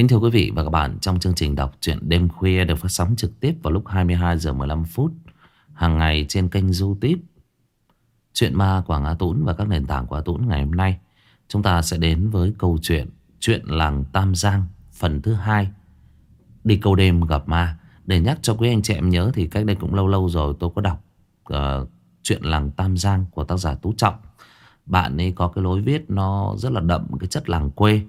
Kính thưa quý vị và các bạn, trong chương trình đọc truyện đêm khuya được phát sóng trực tiếp vào lúc 22 giờ 15 phút hàng ngày trên kênh YouTube Chuyện ma Quảng Á Tũng và các nền tảng của Á Tũng ngày hôm nay, chúng ta sẽ đến với câu chuyện Chuyện làng Tam Giang phần thứ hai Đi câu đêm gặp ma. Để nhắc cho quý anh chị em nhớ thì cách đây cũng lâu lâu rồi tôi có đọc uh, chuyện làng Tam Giang của tác giả Tú Trọng. Bạn ấy có cái lối viết nó rất là đậm cái chất làng quê.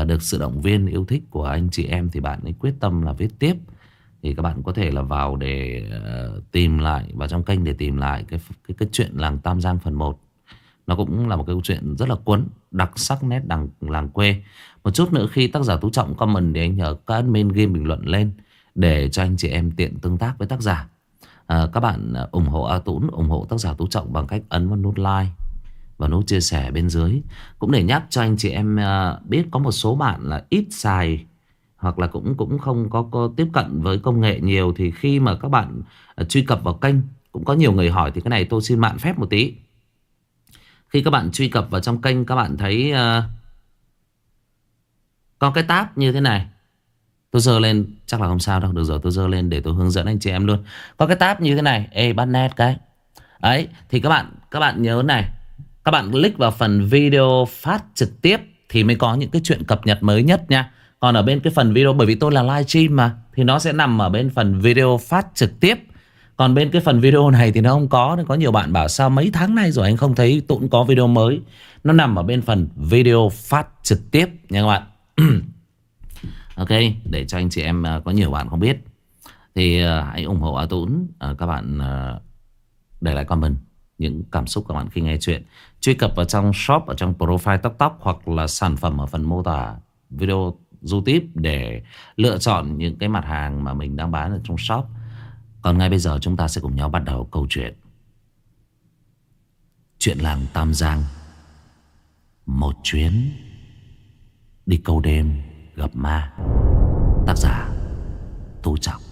Và được sự động viên yêu thích của anh chị em thì bạn ấy quyết tâm là viết tiếp. Thì các bạn có thể là vào để uh, tìm lại, vào trong kênh để tìm lại cái, cái, cái chuyện làng Tam Giang phần 1. Nó cũng là một câu chuyện rất là cuốn, đặc sắc nét đằng làng quê. Một chút nữa khi tác giả Tú Trọng comment thì anh nhờ các admin game bình luận lên để cho anh chị em tiện tương tác với tác giả. À, các bạn ờ, ủng hộ A Tún, ủng hộ tác giả Tú Trọng bằng cách ấn vào nút like và nút chia sẻ bên dưới. Cũng để nhắc cho anh chị em à, biết có một số bạn là ít xài hoặc là cũng cũng không có, có tiếp cận với công nghệ nhiều thì khi mà các bạn à, truy cập vào kênh cũng có nhiều người hỏi thì cái này tôi xin mạn phép một tí. Khi các bạn truy cập vào trong kênh các bạn thấy uh, có cái tab như thế này. Tôi dơ lên chắc là không sao đâu. Được rồi tôi dơ lên để tôi hướng dẫn anh chị em luôn. Có cái tab như thế này. Ê bắt nét cái. Ấy thì các bạn các bạn nhớ này. Các bạn click vào phần video phát trực tiếp thì mới có những cái chuyện cập nhật mới nhất nha. Còn ở bên cái phần video, bởi vì tôi là live stream mà, thì nó sẽ nằm ở bên phần video phát trực tiếp. Còn bên cái phần video này thì nó không có Có nhiều bạn bảo sao mấy tháng nay rồi anh không thấy tụi có video mới Nó nằm ở bên phần video phát trực tiếp nha các bạn Ok, để cho anh chị em à, có nhiều bạn không biết Thì à, hãy ủng hộ A Tũng à, Các bạn để lại comment những cảm xúc các bạn khi nghe chuyện Truy cập vào trong shop, Ở trong profile tóc tóc Hoặc là sản phẩm ở phần mô tả video YouTube Để lựa chọn những cái mặt hàng mà mình đang bán ở trong shop. Còn ngay bây giờ chúng ta sẽ cùng nhau bắt đầu câu chuyện. Chuyện làng Tam Giang. Một chuyến Đi câu đêm gặp ma. Tác giả Tô Trọng.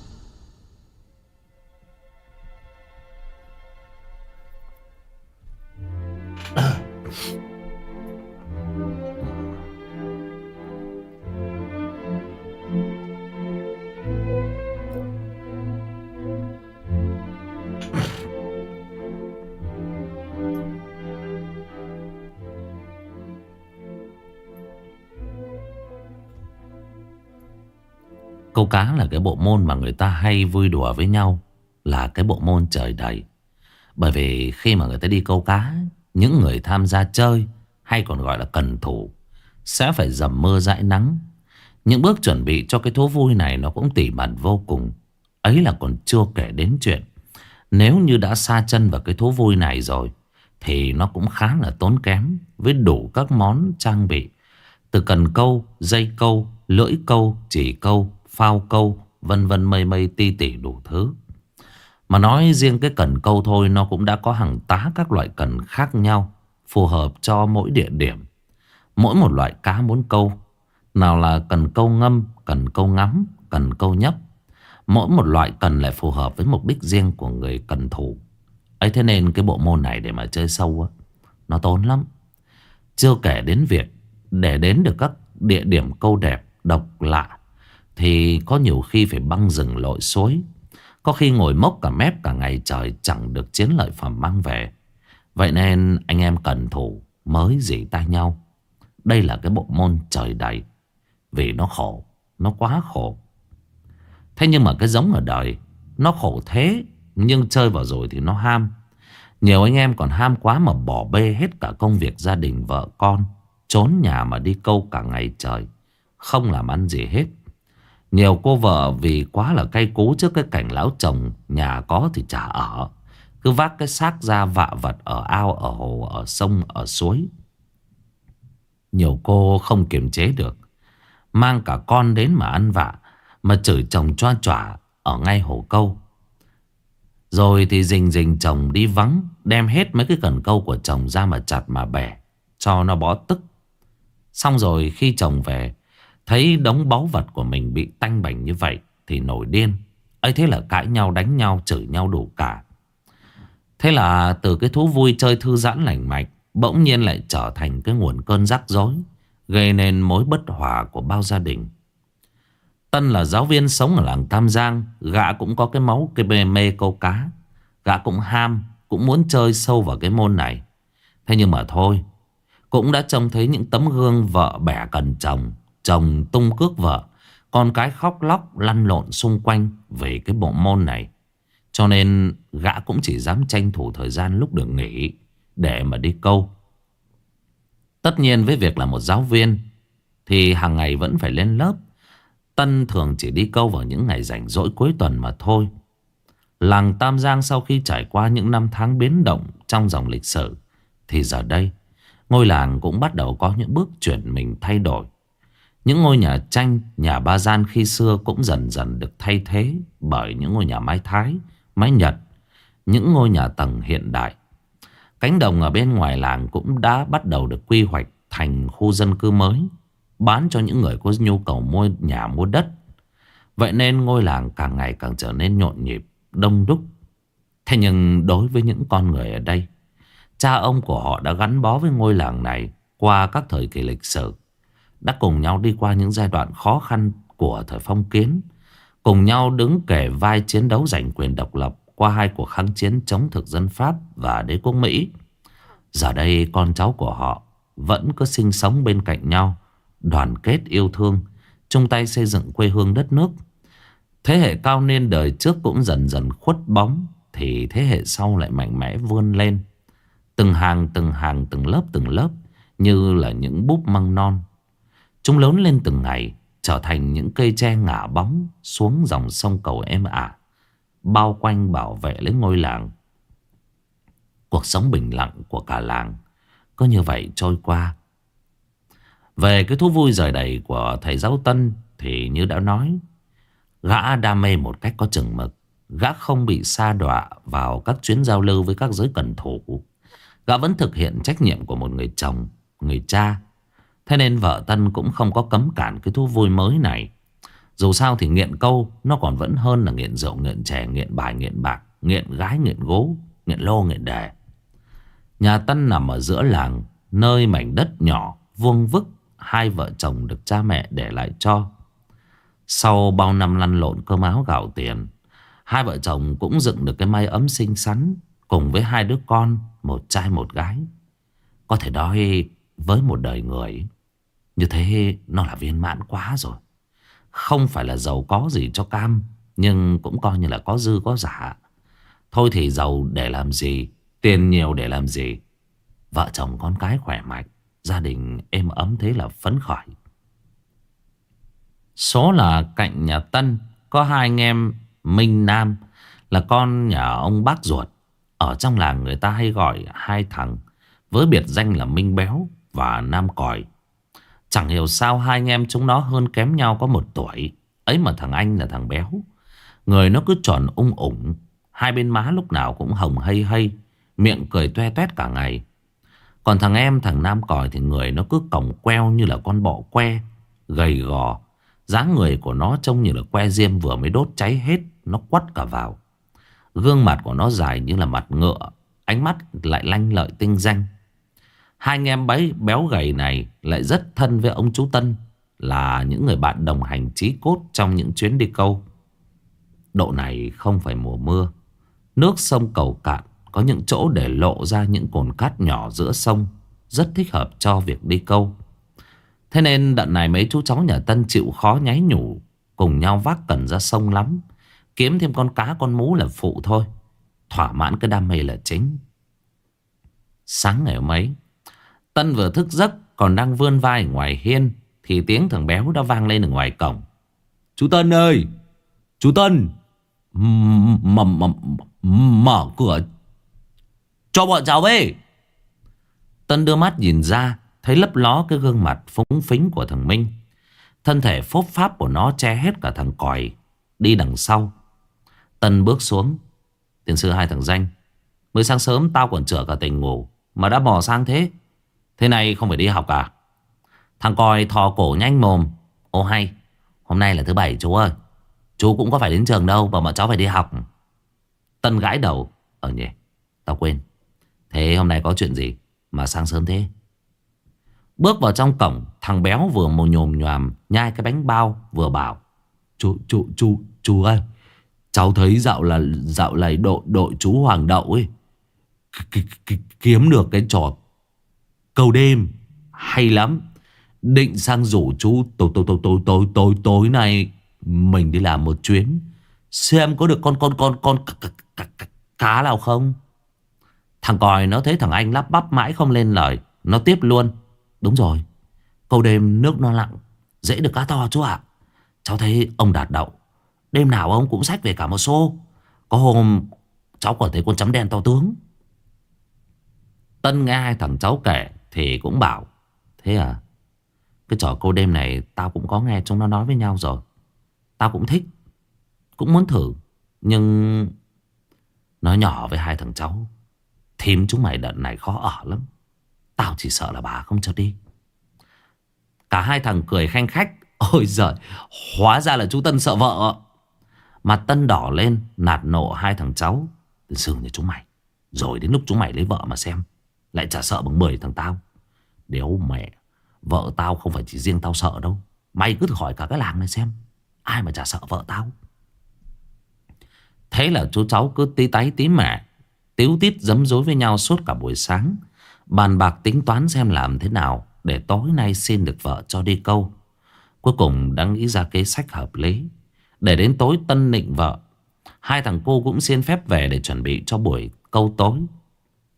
Câu cá là cái bộ môn mà người ta hay vui đùa với nhau, Là cái bộ môn trời đầy. Bởi vì khi mà người ta đi câu cá những người tham gia chơi Hay còn gọi là cần thủ Sẽ phải dầm mưa dãi nắng. Những bước chuẩn bị cho cái thú vui này Nó cũng tỉ mẩn vô cùng. Ấy là còn chưa kể đến chuyện Nếu như đã xa chân vào cái thú vui này rồi Thì nó cũng khá là tốn kém Với đủ các món trang bị. Từ cần câu, dây câu, lưỡi câu, chỉ câu phao câu, vân vân mây mây ti tỉ đủ thứ. Mà nói riêng cái cần câu thôi nó cũng đã có hàng tá các loại cần khác nhau, phù hợp cho mỗi địa điểm. Mỗi một loại cá muốn câu, nào là cần câu ngâm, cần câu ngắm, cần câu nhấp. Mỗi một loại cần lại phù hợp với mục đích riêng của người cần thủ. ấy thế nên cái bộ môn này để mà chơi sâu á, nó tốn lắm. Chưa kể đến việc để đến được các địa điểm câu đẹp, độc lạ thì có nhiều khi phải băng rừng lội suối có khi ngồi mốc cả mép cả ngày trời Chẳng được chiến lợi phẩm mang về. Vậy nên anh em cần thủ Mới dỉ tay nhau. Đây là cái bộ môn trời đầy. Vì nó khổ, Nó quá khổ. Thế nhưng mà cái giống ở đời, Nó khổ thế, Nhưng chơi vào rồi thì nó ham. Nhiều anh em còn ham quá mà bỏ bê hết cả công việc gia đình, vợ con, Trốn nhà mà đi câu cả ngày trời. Không làm ăn gì hết nhiều cô vợ vì quá là cay cú trước cái cảnh lão chồng nhà có thì chả ở. Cứ vác cái xác ra vạ vật ở ao, ở hồ, ở sông, ở suối. Nhiều cô không kiềm chế được. Mang cả con đến mà ăn vạ. Mà chửi chồng choa chỏa ở ngay hồ câu. Rồi thì rình rình chồng đi vắng. Đem hết mấy cái cần câu của chồng ra mà chặt mà bẻ. Cho nó bó tức. Xong rồi khi chồng về Thấy đống báu vật của mình bị tanh bành như vậy Thì nổi điên. Ấy thế là cãi nhau đánh nhau chửi nhau đủ cả. Thế là từ cái thú vui chơi thư giãn lành mạnh Bỗng nhiên lại trở thành cái nguồn cơn rắc rối Gây nên mối bất hòa của bao gia đình. Tân là giáo viên sống ở làng Tam Giang Gã cũng có cái máu cái mê, mê câu cá. Gã cũng ham Cũng muốn chơi sâu vào cái môn này. Thế nhưng mà thôi Cũng đã trông thấy những tấm gương vợ bẻ cần chồng. Chồng tung cước vợ, Con cái khóc lóc lăn lộn xung quanh Về cái bộ môn này. Cho nên gã cũng chỉ dám tranh thủ thời gian lúc được nghỉ Để mà đi câu. Tất nhiên với việc là một giáo viên Thì hàng ngày vẫn phải lên lớp. Tân thường chỉ đi câu vào những ngày rảnh rỗi cuối tuần mà thôi. Làng Tam Giang sau khi trải qua những năm tháng biến động trong dòng lịch sử Thì giờ đây, Ngôi làng cũng bắt đầu có những bước chuyển mình thay đổi. Những ngôi nhà tranh, nhà ba gian khi xưa cũng dần dần được thay thế Bởi những ngôi nhà mái Thái, mái Nhật Những ngôi nhà tầng hiện đại. Cánh đồng ở bên ngoài làng cũng đã bắt đầu được quy hoạch thành khu dân cư mới Bán cho những người có nhu cầu mua nhà mua đất. Vậy nên ngôi làng càng ngày càng trở nên nhộn nhịp, đông đúc. Thế nhưng đối với những con người ở đây Cha ông của họ đã gắn bó với ngôi làng này Qua các thời kỳ lịch sử. Đã cùng nhau đi qua những giai đoạn khó khăn của thời phong kiến Cùng nhau đứng kể vai chiến đấu giành quyền độc lập Qua hai cuộc kháng chiến chống thực dân Pháp và đế quốc Mỹ Giờ đây con cháu của họ vẫn cứ sinh sống bên cạnh nhau đoàn kết yêu thương, chung tay xây dựng quê hương đất nước. Thế hệ cao niên đời trước cũng dần dần khuất bóng, thì thế hệ sau lại mạnh mẽ vươn lên. Từng hàng, từng hàng, từng lớp, từng lớp, như là những búp măng non. Chúng lớn lên từng ngày, trở thành những cây tre ngả bóng xuống dòng sông cầu êm ả, bao quanh bảo vệ lấy ngôi làng. Cuộc sống bình lặng của cả làng có như vậy trôi qua về cái thú vui rời đầy của thầy giáo Tân thì như đã nói, gã đam mê một cách có chừng mực. Gã không bị sa đọa vào các chuyến giao lưu với các giới cần thủ. Gã vẫn thực hiện trách nhiệm của một người chồng, người cha. Thế nên vợ Tân cũng không có cấm cản cái thú vui mới này. Dù sao thì nghiện câu nó còn vẫn hơn là nghiện rượu, nghiện chè, nghiện bài, nghiện bạc, nghiện gái, nghiện gố, nghiện lô, nghiện đề. Nhà Tân nằm ở giữa làng, nơi mảnh đất nhỏ, vuông vức hai vợ chồng được cha mẹ để lại cho. Sau bao năm lăn lộn cơm áo gạo tiền, hai vợ chồng cũng dựng được cái mái ấm xinh xắn cùng với hai đứa con, một trai một gái. Có thể nói với một đời người, như thế nó là viên mãn quá rồi. Không phải là giàu có gì cho cam, nhưng cũng coi như là có dư có giả. Thôi thì giàu để làm gì, tiền nhiều để làm gì. Vợ chồng con cái khỏe mạnh Gia đình êm ấm thế là phấn khởi Số là cạnh nhà Tân Có hai anh em Minh Nam Là con nhà ông bác ruột Ở trong làng người ta hay gọi hai thằng Với biệt danh là Minh Béo Và Nam Còi Chẳng hiểu sao hai anh em chúng nó hơn kém nhau có một tuổi. Ấy mà thằng anh là thằng béo. Người nó cứ tròn ung ủng. Hai bên má lúc nào cũng hồng hay hay. Miệng cười toe toét cả ngày. Còn thằng em, thằng Nam còi thì người nó cứ còng queo như là con bọ que, Gầy gò. Dáng người của nó trông như là que diêm vừa mới đốt cháy hết. Nó quắt cả vào. Gương mặt của nó dài như là mặt ngựa. Ánh mắt lại lanh lợi tinh danh. Hai anh em bấy béo gầy này lại rất thân với ông chú Tân, Là những người bạn đồng hành trí cốt trong những chuyến đi câu. Độ này không phải mùa mưa. Nước sông cầu cạn có những chỗ để lộ ra những cồn cát nhỏ giữa sông, Rất thích hợp cho việc đi câu. Thế nên đợt này mấy chú cháu nhà Tân chịu khó nháy nhủ, Cùng nhau vác cần ra sông lắm, Kiếm thêm con cá con mú là phụ thôi. Thỏa mãn cái đam mê là chính. Sáng ngày hôm ấy Tân vừa thức giấc Còn đang vươn vai ngoài hiên Thì tiếng thằng béo đã vang lên ở ngoài cổng. Chú Tân ơi! Chú Tân! Mở, mở, mở cửa cho bọn cháu về Tân đưa mắt nhìn ra Thấy lấp ló cái gương mặt phúng phính của thằng Minh. Thân thể phốp pháp của nó che hết cả thằng còi Đi đằng sau. Tân bước xuống. Tiền sư hai thằng danh Mới sáng sớm tao còn chữa cả tình ngủ Mà đã bỏ sang thế Thế này không phải đi học à? Thằng coi thò cổ nhanh mồm. Ô hay Hôm nay là thứ bảy chú ơi. Chú cũng có phải đến trường đâu Và bọn cháu phải đi học. Tân gãi đầu. Ờ nhỉ Tao quên. Thế hôm nay có chuyện gì mà sang sớm thế? Bước vào trong cổng, thằng béo vừa mồ nhồm nhòm nhai cái bánh bao vừa bảo. Chú, chú, chú, chú ơi Cháu thấy dạo là dạo này đội đội chú Hoàng Đậu ấy kiếm được cái trò cầu đêm. Hay lắm. Định sang rủ chú tối tối tối tối tối tối tối nay mình đi làm một chuyến. Xem có được con con con con cá nào không. Thằng còi nó thấy thằng anh lắp bắp mãi không lên lời, nó tiếp luôn. Đúng rồi, câu đêm nước nó lặng, dễ được cá to chú ạ. Cháu thấy ông Đạt Đậu. Đêm nào ông cũng xách về cả một xô. Có hôm cháu còn thấy con chấm đen to tướng. Tân nghe hai thằng cháu kể. Thì cũng bảo, Thế à? Cái trò câu đêm này tao cũng có nghe chúng nó nói với nhau rồi. Tao cũng thích, Cũng muốn thử, Nhưng Nói nhỏ với hai thằng cháu, Thím chúng mày đợt này khó ở lắm. Tao chỉ sợ là bà không cho đi. Cả hai thằng cười khanh khách, Ôi giời, Hóa ra là chú Tân sợ vợ Mặt Tân đỏ lên, Nạt nộ hai thằng cháu, Dường như chúng mày, Rồi đến lúc chúng mày lấy vợ mà xem lại chả sợ bằng 10 thằng tao. Đéo mẹ, Vợ tao không phải chỉ riêng tao sợ đâu. Mày cứ thử hỏi cả cái làng này xem, Ai mà chả sợ vợ tao. Thế là chú cháu cứ tí tái tí mẹ Tiếu tít dấm dối với nhau suốt cả buổi sáng, Bàn bạc tính toán xem làm thế nào Để tối nay xin được vợ cho đi câu. Cuối cùng đã nghĩ ra kế sách hợp lý. Để đến tối tân nịnh vợ, Hai thằng cô cũng xin phép về để chuẩn bị cho buổi câu tối.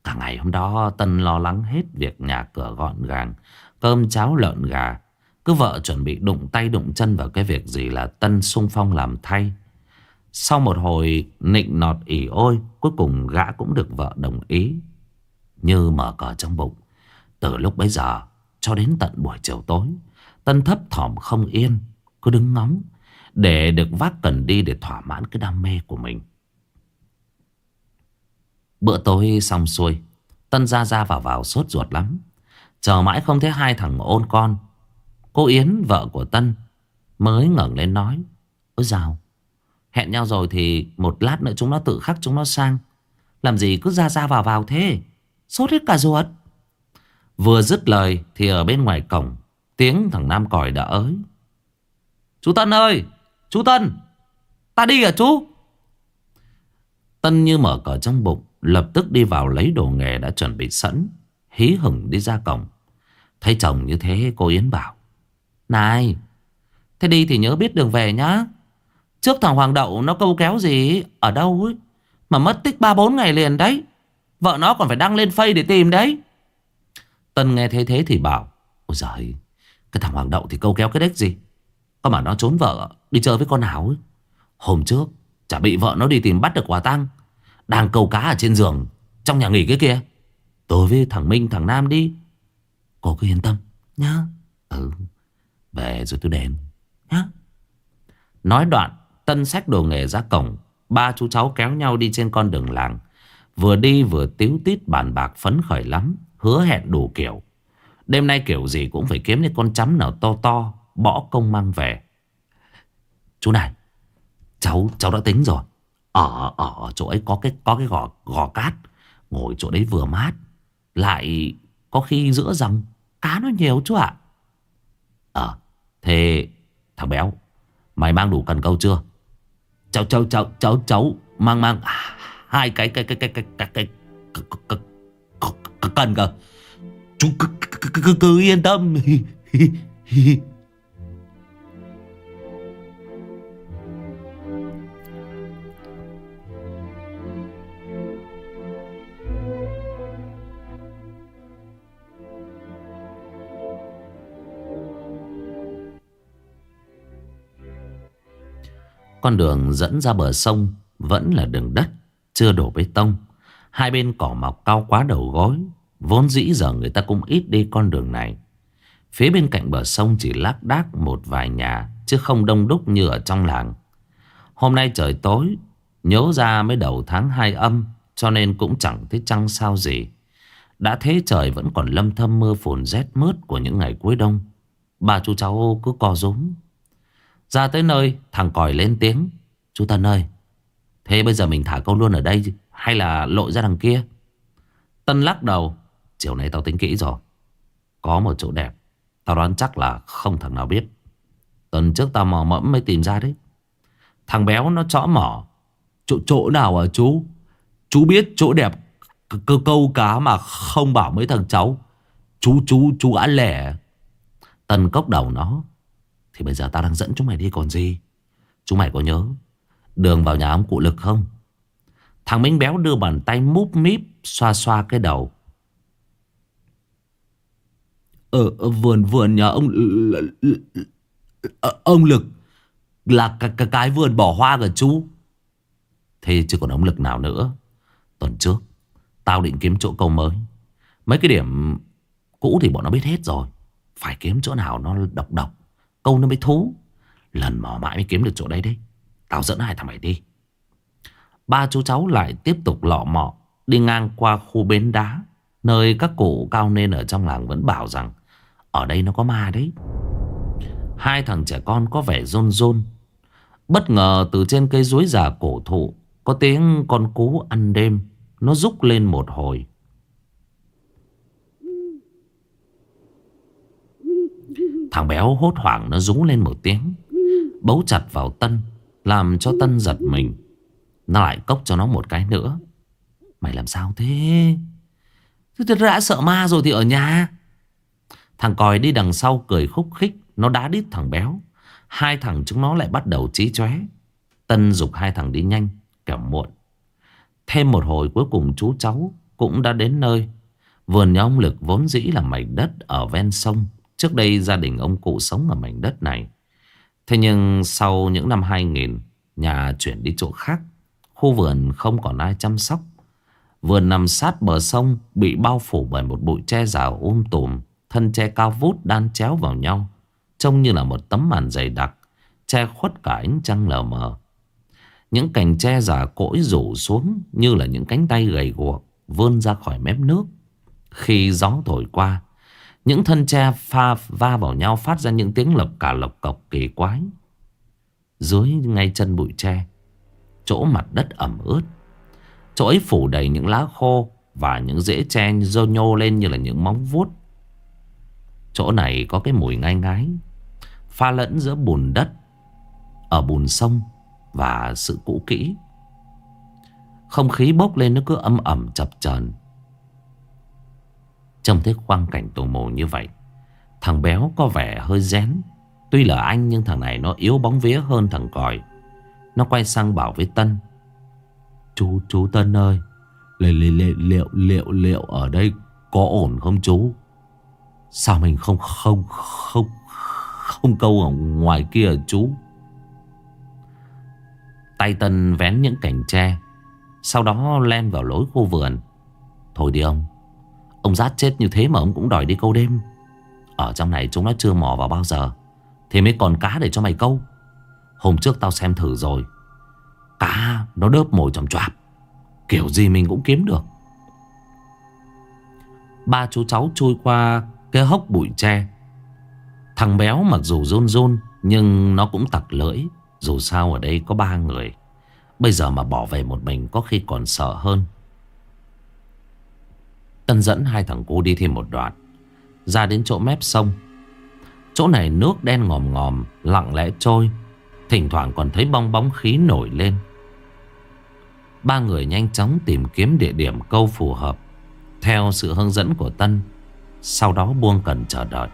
Cả ngày hôm đó, Tân lo lắng hết việc nhà cửa gọn gàng, Cơm cháo lợn gà. Cứ vợ chuẩn bị đụng tay đụng chân vào cái việc gì là Tân sung phong làm thay. Sau một hồi nịnh nọt ỉ ôi, Cuối cùng gã cũng được vợ đồng ý. Như mở cờ trong bụng, Từ lúc bấy giờ cho đến tận buổi chiều tối, Tân thấp thỏm không yên, Cứ đứng ngóng, để được vác cần đi để thỏa mãn cái đam mê của mình. Bữa tối xong xuôi, Tân ra ra vào vào sốt ruột lắm. Chờ mãi không thấy hai thằng ôn con, Cô Yến, vợ của Tân, Mới ngẩng lên nói, Ôi dào, Hẹn nhau rồi thì một lát nữa chúng nó tự khắc chúng nó sang. Làm gì cứ ra ra vào vào thế, Sốt hết cả ruột. Vừa dứt lời thì ở bên ngoài cổng, Tiếng thằng Nam còi đã ới. Chú Tân ơi, Chú Tân, Ta đi à chú? Tân như mở cờ trong bụng Lập tức đi vào lấy đồ nghề đã chuẩn bị sẵn, Hí hửng đi ra cổng. Thấy chồng như thế, cô Yến bảo, Này, Thế đi thì nhớ biết đường về nhá. Trước thằng Hoàng Đậu nó câu kéo gì, Ở đâu ấy, Mà mất tích 3-4 ngày liền đấy. Vợ nó còn phải đăng lên phây để tìm đấy. Tân nghe thế thế thì bảo, Ôi giời, Cái thằng Hoàng Đậu thì câu kéo cái đếch gì? Có mà nó trốn vợ, Đi chơi với con nào ấy. Hôm trước, chả bị vợ nó đi tìm bắt được quả tăng đang câu cá ở trên giường, Trong nhà nghỉ cái kia. Tôi với thằng Minh, thằng Nam đi. Cô cứ yên tâm, nhá. Ừ Về rồi tôi đến nhá. Nói đoạn, Tân sách đồ nghề ra cổng. Ba chú cháu kéo nhau đi trên con đường làng. Vừa đi vừa tiếu tít bàn bạc phấn khởi lắm, Hứa hẹn đủ kiểu. Đêm nay kiểu gì cũng phải kiếm những con chấm nào to to, Bỏ công mang về. Chú này, Cháu cháu đã tính rồi. Ở ở chỗ ấy có cái có cái gò gò cát Ngồi chỗ đấy vừa mát Lại có khi giữa rằng Cá nó nhiều chú ạ Ờ Thế thằng béo Mày mang đủ cần câu chưa Cháu cháu cháu cháu cháu Mang mang Hai cái cái cái cái cái cái cái cần cơ Chú cứ cứ yên tâm Con đường dẫn ra bờ sông vẫn là đường đất, chưa đổ bê tông. Hai bên cỏ mọc cao quá đầu gối, vốn dĩ giờ người ta cũng ít đi con đường này. Phía bên cạnh bờ sông chỉ lác đác một vài nhà, chứ không đông đúc như ở trong làng. Hôm nay trời tối, nhớ ra mới đầu tháng hai âm, cho nên cũng chẳng thấy trăng sao gì. Đã thế trời vẫn còn lâm thâm mưa phùn rét mướt của những ngày cuối đông. Bà chú cháu cứ co rúm ra tới nơi thằng còi lên tiếng. Chú Tân ơi Thế bây giờ mình thả câu luôn ở đây Hay là lội ra đằng kia? Tân lắc đầu. Chiều nay tao tính kỹ rồi. Có một chỗ đẹp. Tao đoán chắc là không thằng nào biết. Tuần trước tao mò mẫm mới tìm ra đấy. Thằng béo nó chõ mỏ Chỗ, chỗ nào à chú? Chú biết chỗ đẹp cơ câu cá mà không bảo mấy thằng cháu. Chú chú chú ăn lẻ. Tân cốc đầu nó. Thì bây giờ tao đang dẫn chúng mày đi còn gì? Chúng mày có nhớ Đường vào nhà ông cụ lực không? Thằng Minh Béo đưa bàn tay múp míp Xoa xoa cái đầu. Ở, ở vườn vườn nhà ông Ông Lực Là cái, cái, cái vườn bỏ hoa của chú. Thế chứ còn ông Lực nào nữa? Tuần trước Tao định kiếm chỗ câu mới. Mấy cái điểm cũ thì bọn nó biết hết rồi. Phải kiếm chỗ nào nó độc độc Câu nó mới thú. Lần mò mãi mới kiếm được chỗ đấy đấy. Tao dẫn hai thằng mày đi. Ba chú cháu lại tiếp tục lọ mọ Đi ngang qua khu bến đá, Nơi các cụ cao nên ở trong làng vẫn bảo rằng, Ở đây nó có ma đấy. Hai thằng trẻ con có vẻ rôn rôn Bất ngờ từ trên cây dối già cổ thụ, Có tiếng con cú ăn đêm. Nó rúc lên một hồi. Thằng béo hốt hoảng, nó rú lên một tiếng. Bấu chặt vào Tân, Làm cho Tân giật mình. Nó lại cốc cho nó một cái nữa. Mày làm sao thế? Tôi đã sợ ma rồi thì ở nhà. Thằng còi đi đằng sau cười khúc khích, Nó đá đít thằng béo. Hai thằng chúng nó lại bắt đầu trí chóe. Tân dục hai thằng đi nhanh, Kẻo muộn. Thêm một hồi cuối cùng chú cháu Cũng đã đến nơi. Vườn nhà ông Lực vốn dĩ là mảnh đất Ở ven sông. Trước đây gia đình ông cụ sống ở mảnh đất này. Thế nhưng sau những năm 2000 Nhà chuyển đi chỗ khác. Khu vườn không còn ai chăm sóc. Vườn nằm sát bờ sông, Bị bao phủ bởi một bụi tre rào um tùm. Thân tre cao vút đan chéo vào nhau, Trông như là một tấm màn dày đặc, Che khuất cả ánh trăng lờ mờ. Những cành tre già cỗi rủ xuống Như là những cánh tay gầy guộc Vươn ra khỏi mép nước. Khi gió thổi qua những thân tre pha va vào nhau phát ra những tiếng lộc cả lộc cọc kỳ quái. Dưới ngay chân bụi tre, chỗ mặt đất ẩm ướt. Chỗ ấy phủ đầy những lá khô và những rễ tre dơ nhô lên như là những móng vuốt. Chỗ này có cái mùi ngai ngái, pha lẫn giữa bùn đất, ở bùn sông và sự cũ kỹ. Không khí bốc lên nó cứ âm ẩm chập chờn Trông thấy quang cảnh tù mù như vậy Thằng béo có vẻ hơi rén. Tuy là anh nhưng thằng này nó yếu bóng vía hơn thằng còi. Nó quay sang bảo với Tân. Chú, chú Tân ơi liệu, liệu, liệu, liệu, liệu ở đây có ổn không chú? Sao mình không, không, không, không câu ở ngoài kia chú? Tay Tân vén những cành tre Sau đó len vào lối khu vườn. Thôi đi ông Ông rát chết như thế mà ông cũng đòi đi câu đêm. Ở trong này chúng nó chưa mò vào bao giờ, Thì mới còn cá để cho mày câu. Hôm trước tao xem thử rồi, Cá nó đớp mồi chầm choạp, Kiểu gì mình cũng kiếm được. Ba chú cháu chui qua cái hốc bụi tre. Thằng béo mặc dù run run, Nhưng nó cũng tặc lưỡi, Dù sao ở đây có ba người. Bây giờ mà bỏ về một mình có khi còn sợ hơn. Tân dẫn hai thằng cu đi thêm một đoạn. Ra đến chỗ mép sông. Chỗ này nước đen ngòm ngòm, Lặng lẽ trôi. Thỉnh thoảng còn thấy bong bóng khí nổi lên. Ba người nhanh chóng tìm kiếm địa điểm câu phù hợp, Theo sự hướng dẫn của Tân, Sau đó buông cần chờ đợi.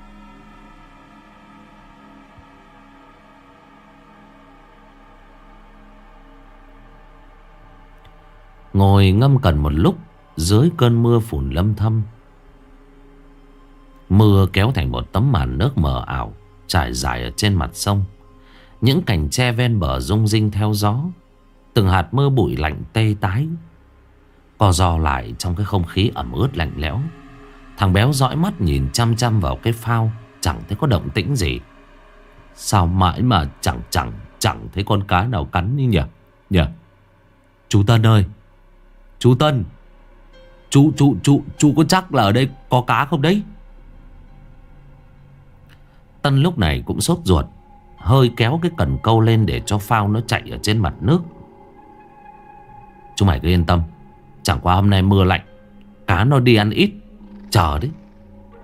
Ngồi ngâm cần một lúc dưới cơn mưa phùn lâm thâm. Mưa kéo thành một tấm màn nước mờ ảo Trải dài ở trên mặt sông. Những cành tre ven bờ rung rinh theo gió. Từng hạt mưa bụi lạnh tê tái. Co giò lại trong cái không khí ẩm ướt lạnh lẽo. Thằng béo dõi mắt nhìn chăm chăm vào cái phao, Chẳng thấy có động tĩnh gì. Sao mãi mà chẳng chẳng chẳng thấy con cá nào cắn như nhỉ? Nhỉ? Chú Tân ơi! Chú Tân! Chú, chú, chú, chú có chắc là ở đây có cá không đấy? Tân lúc này cũng sốt ruột Hơi kéo cái cần câu lên để cho phao nó chạy ở trên mặt nước. Chú mày cứ yên tâm Chẳng qua hôm nay mưa lạnh Cá nó đi ăn ít Chờ đấy.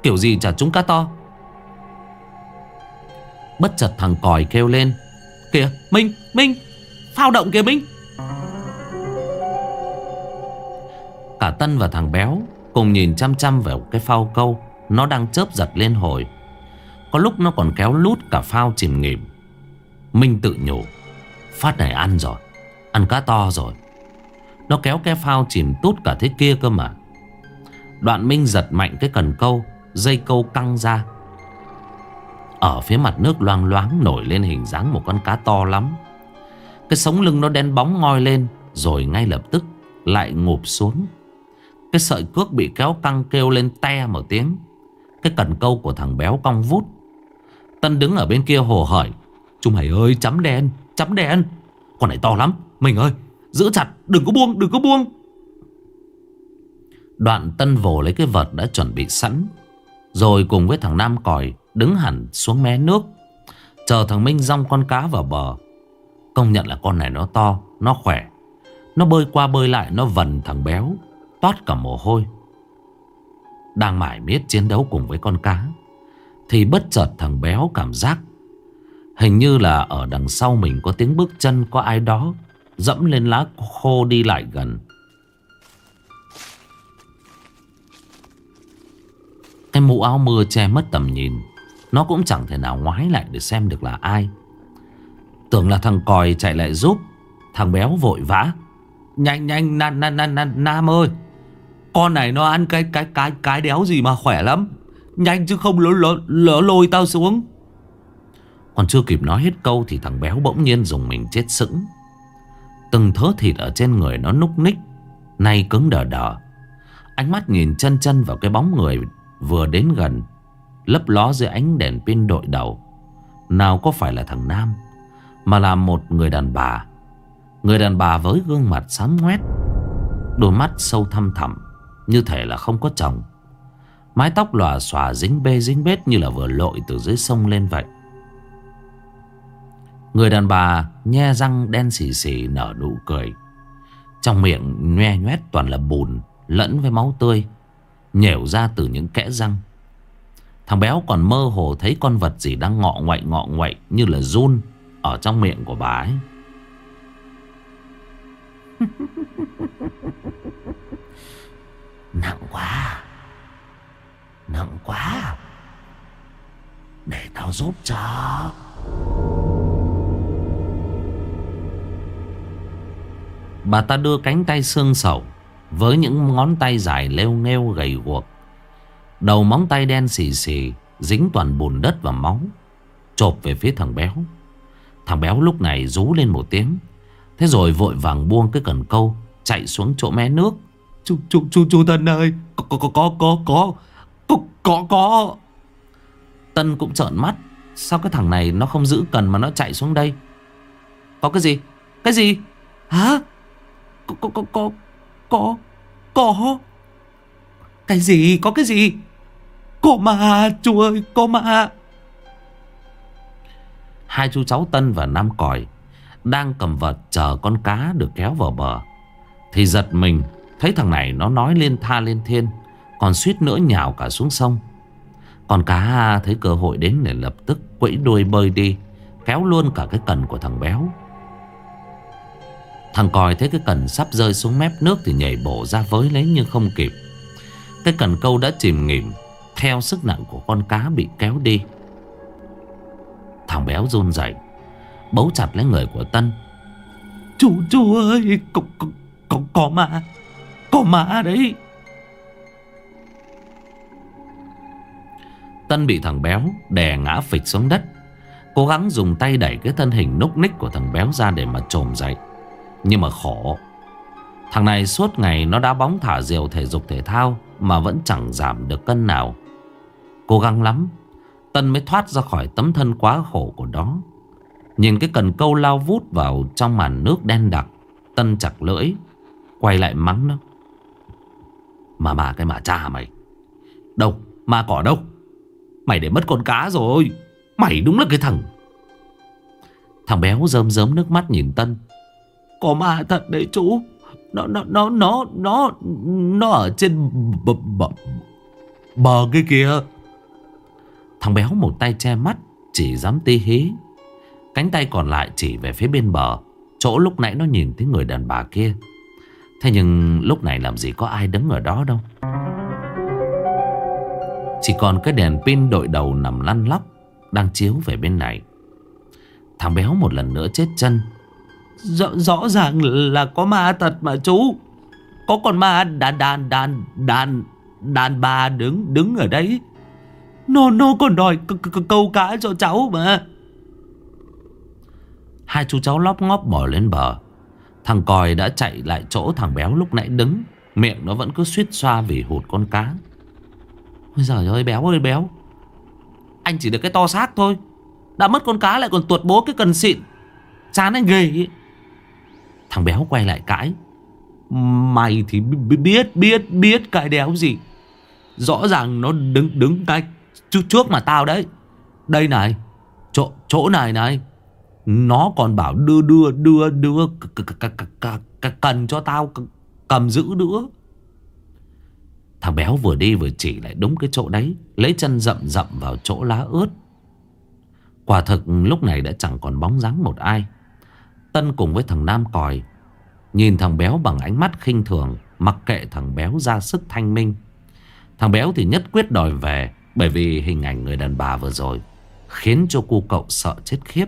Kiểu gì chả chúng cá to. Bất chợt thằng còi kêu lên Kìa Minh Minh Phao động kìa Minh. Cả Tân và thằng béo Cùng nhìn chăm chăm vào cái phao câu Nó đang chớp giật lên hồi. Có lúc nó còn kéo lút cả phao chìm nghỉm. Minh tự nhủ, Phát này ăn rồi, Ăn cá to rồi. Nó kéo cái phao chìm tút cả thế kia cơ mà. Đoạn Minh giật mạnh cái cần câu, Dây câu căng ra. Ở phía mặt nước loang loáng Nổi lên hình dáng một con cá to lắm. Cái sống lưng nó đen bóng ngoi lên, Rồi ngay lập tức Lại ngụp xuống. Cái sợi cước bị kéo căng kêu lên te một tiếng. Cái cần câu của thằng béo cong vút. Tân đứng ở bên kia hồ hởi. Trung Hải ơi, chấm đen Chấm đen. Con này to lắm, Mình ơi, giữ chặt, đừng có buông, đừng có buông. Đoạn Tân vồ lấy cái vật đã chuẩn bị sẵn, Rồi cùng với thằng Nam còi Đứng hẳn xuống mé nước, Chờ thằng Minh rong con cá vào bờ. Công nhận là con này nó to, Nó khỏe. Nó bơi qua bơi lại, nó vần thằng béo. Toát cả mồ hôi. Đang mải miết chiến đấu cùng với con cá Thì bất chợt thằng béo cảm giác Hình như là ở đằng sau mình có tiếng bước chân có ai đó Dẫm lên lá khô đi lại gần. Cái mũ áo mưa che mất tầm nhìn Nó cũng chẳng thể nào ngoái lại để xem được là ai. Tưởng là thằng còi chạy lại giúp Thằng béo vội vã. Nhanh nhanh Nam, Nam, Nam, Nam ơi! Con này nó ăn cái cái cái cái đéo gì mà khỏe lắm. Nhanh chứ không lỡ, lỡ, lỡ lôi tao xuống. Còn chưa kịp nói hết câu Thì thằng béo bỗng nhiên dùng mình chết sững. Từng thớ thịt ở trên người nó núc ních Nay cứng đờ đờ. Ánh mắt nhìn chân chân vào cái bóng người Vừa đến gần Lấp ló dưới ánh đèn pin đội đầu. Nào có phải là thằng Nam Mà là một người đàn bà. Người đàn bà với gương mặt xám ngoét Đôi mắt sâu thăm thẳm. Như thể là không có chồng. Mái tóc lòa xòa dính bê dính bết Như là vừa lội từ dưới sông lên vậy. Người đàn bà nhe răng đen xì xì nở nụ cười. Trong miệng nhoe nhoét toàn là bùn, Lẫn với máu tươi, Nhểu ra từ những kẽ răng. Thằng béo còn mơ hồ thấy con vật gì đang ngọ ngoậy ngọ ngoậy Như là run Ở trong miệng của bà ấy. Nặng quá. Nặng quá. Để tao giúp cho. Bà ta đưa cánh tay xương sầu Với những ngón tay dài leo nghêu gầy guộc. Đầu móng tay đen xì xì, Dính toàn bùn đất và máu, Chộp về phía thằng béo. Thằng béo lúc này rú lên một tiếng, Thế rồi vội vàng buông cái cần câu Chạy xuống chỗ mé nước. Chú, chú, chú, chú Tân ơi. Có, có, có, có, có, có. Có, có, có. Tân cũng trợn mắt. Sao cái thằng này nó không giữ cần mà nó chạy xuống đây? Có cái gì? Cái gì? Hả? Có, có, có, có, có, có. Cái gì, có cái gì? Có mà, chú ơi, có mà. Hai chú cháu Tân và Nam Còi đang cầm vật chờ con cá được kéo vào bờ. Thì giật mình, thấy thằng này nó nói lên tha lên thiên, còn suýt nữa nhào cả xuống sông. còn cá thấy cơ hội đến để lập tức quẫy đuôi bơi đi, kéo luôn cả cái cần của thằng béo. Thằng còi thấy cái cần sắp rơi xuống mép nước Thì nhảy bổ ra với lấy nhưng không kịp Cái cần câu đã chìm nghỉm Theo sức nặng của con cá bị kéo đi Thằng béo run dậy Bấu chặt lấy người của Tân Chú chú ơi Có, có, có, có mà có ma đấy. Tân bị thằng béo đè ngã phịch xuống đất. Cố gắng dùng tay đẩy cái thân hình núc ních của thằng béo ra để mà trồm dậy. Nhưng mà khổ. Thằng này suốt ngày nó đã bóng thả diều thể dục thể thao Mà vẫn chẳng giảm được cân nào. Cố gắng lắm, Tân mới thoát ra khỏi tấm thân quá khổ của đó Nhìn cái cần câu lao vút vào trong màn nước đen đặc, Tân chặt lưỡi, Quay lại mắng nó. Mà mà cái mà cha mày. Đâu ma cỏ đâu. Mày để mất con cá rồi. Mày đúng là cái thằng. Thằng béo rơm rớm nước mắt nhìn Tân. Có ma thật đấy chú. Nó nó nó nó nó Nó ở trên bờ, bờ, bờ kia Thằng béo một tay che mắt Chỉ dám tê hí Cánh tay còn lại chỉ về phía bên bờ. Chỗ lúc nãy nó nhìn thấy người đàn bà kia. Thế nhưng lúc này làm gì có ai đứng ở đó đâu. Chỉ còn cái đèn pin đội đầu nằm lăn lóc Đang chiếu về bên này. Thằng béo một lần nữa chết chân. Rõ, rõ ràng là có ma thật mà chú. Có con ma đàn đàn đàn đàn đàn bà đứng đứng ở đấy. Nó nó còn đòi câu cá cho cháu mà. Hai chú cháu lóp ngóp bỏ lên bờ Thằng còi đã chạy lại chỗ thằng béo lúc nãy đứng. Miệng nó vẫn cứ suýt xoa vì hụt con cá. Ôi giời ơi béo ơi béo. Anh chỉ được cái to xác thôi. Đã mất con cá lại còn tuột bố cái cần xịn. Chán anh ghê Thằng béo quay lại cãi. Mày thì biết biết biết cái đéo gì. Rõ ràng nó đứng đứng cái trước mà tao đấy. Đây này Chỗ, chỗ này này. Nó còn bảo đưa đưa đưa đưa Cần cho tao cầm giữ nữa. Thằng béo vừa đi vừa chỉ lại đúng cái chỗ đấy, Lấy chân rậm rậm vào chỗ lá ướt. Quả thực lúc này đã chẳng còn bóng dáng một ai. Tân cùng với thằng Nam còi, Nhìn thằng béo bằng ánh mắt khinh thường, Mặc kệ thằng béo ra sức thanh minh. Thằng béo thì nhất quyết đòi về, Bởi vì hình ảnh người đàn bà vừa rồi Khiến cho cô cậu sợ chết khiếp.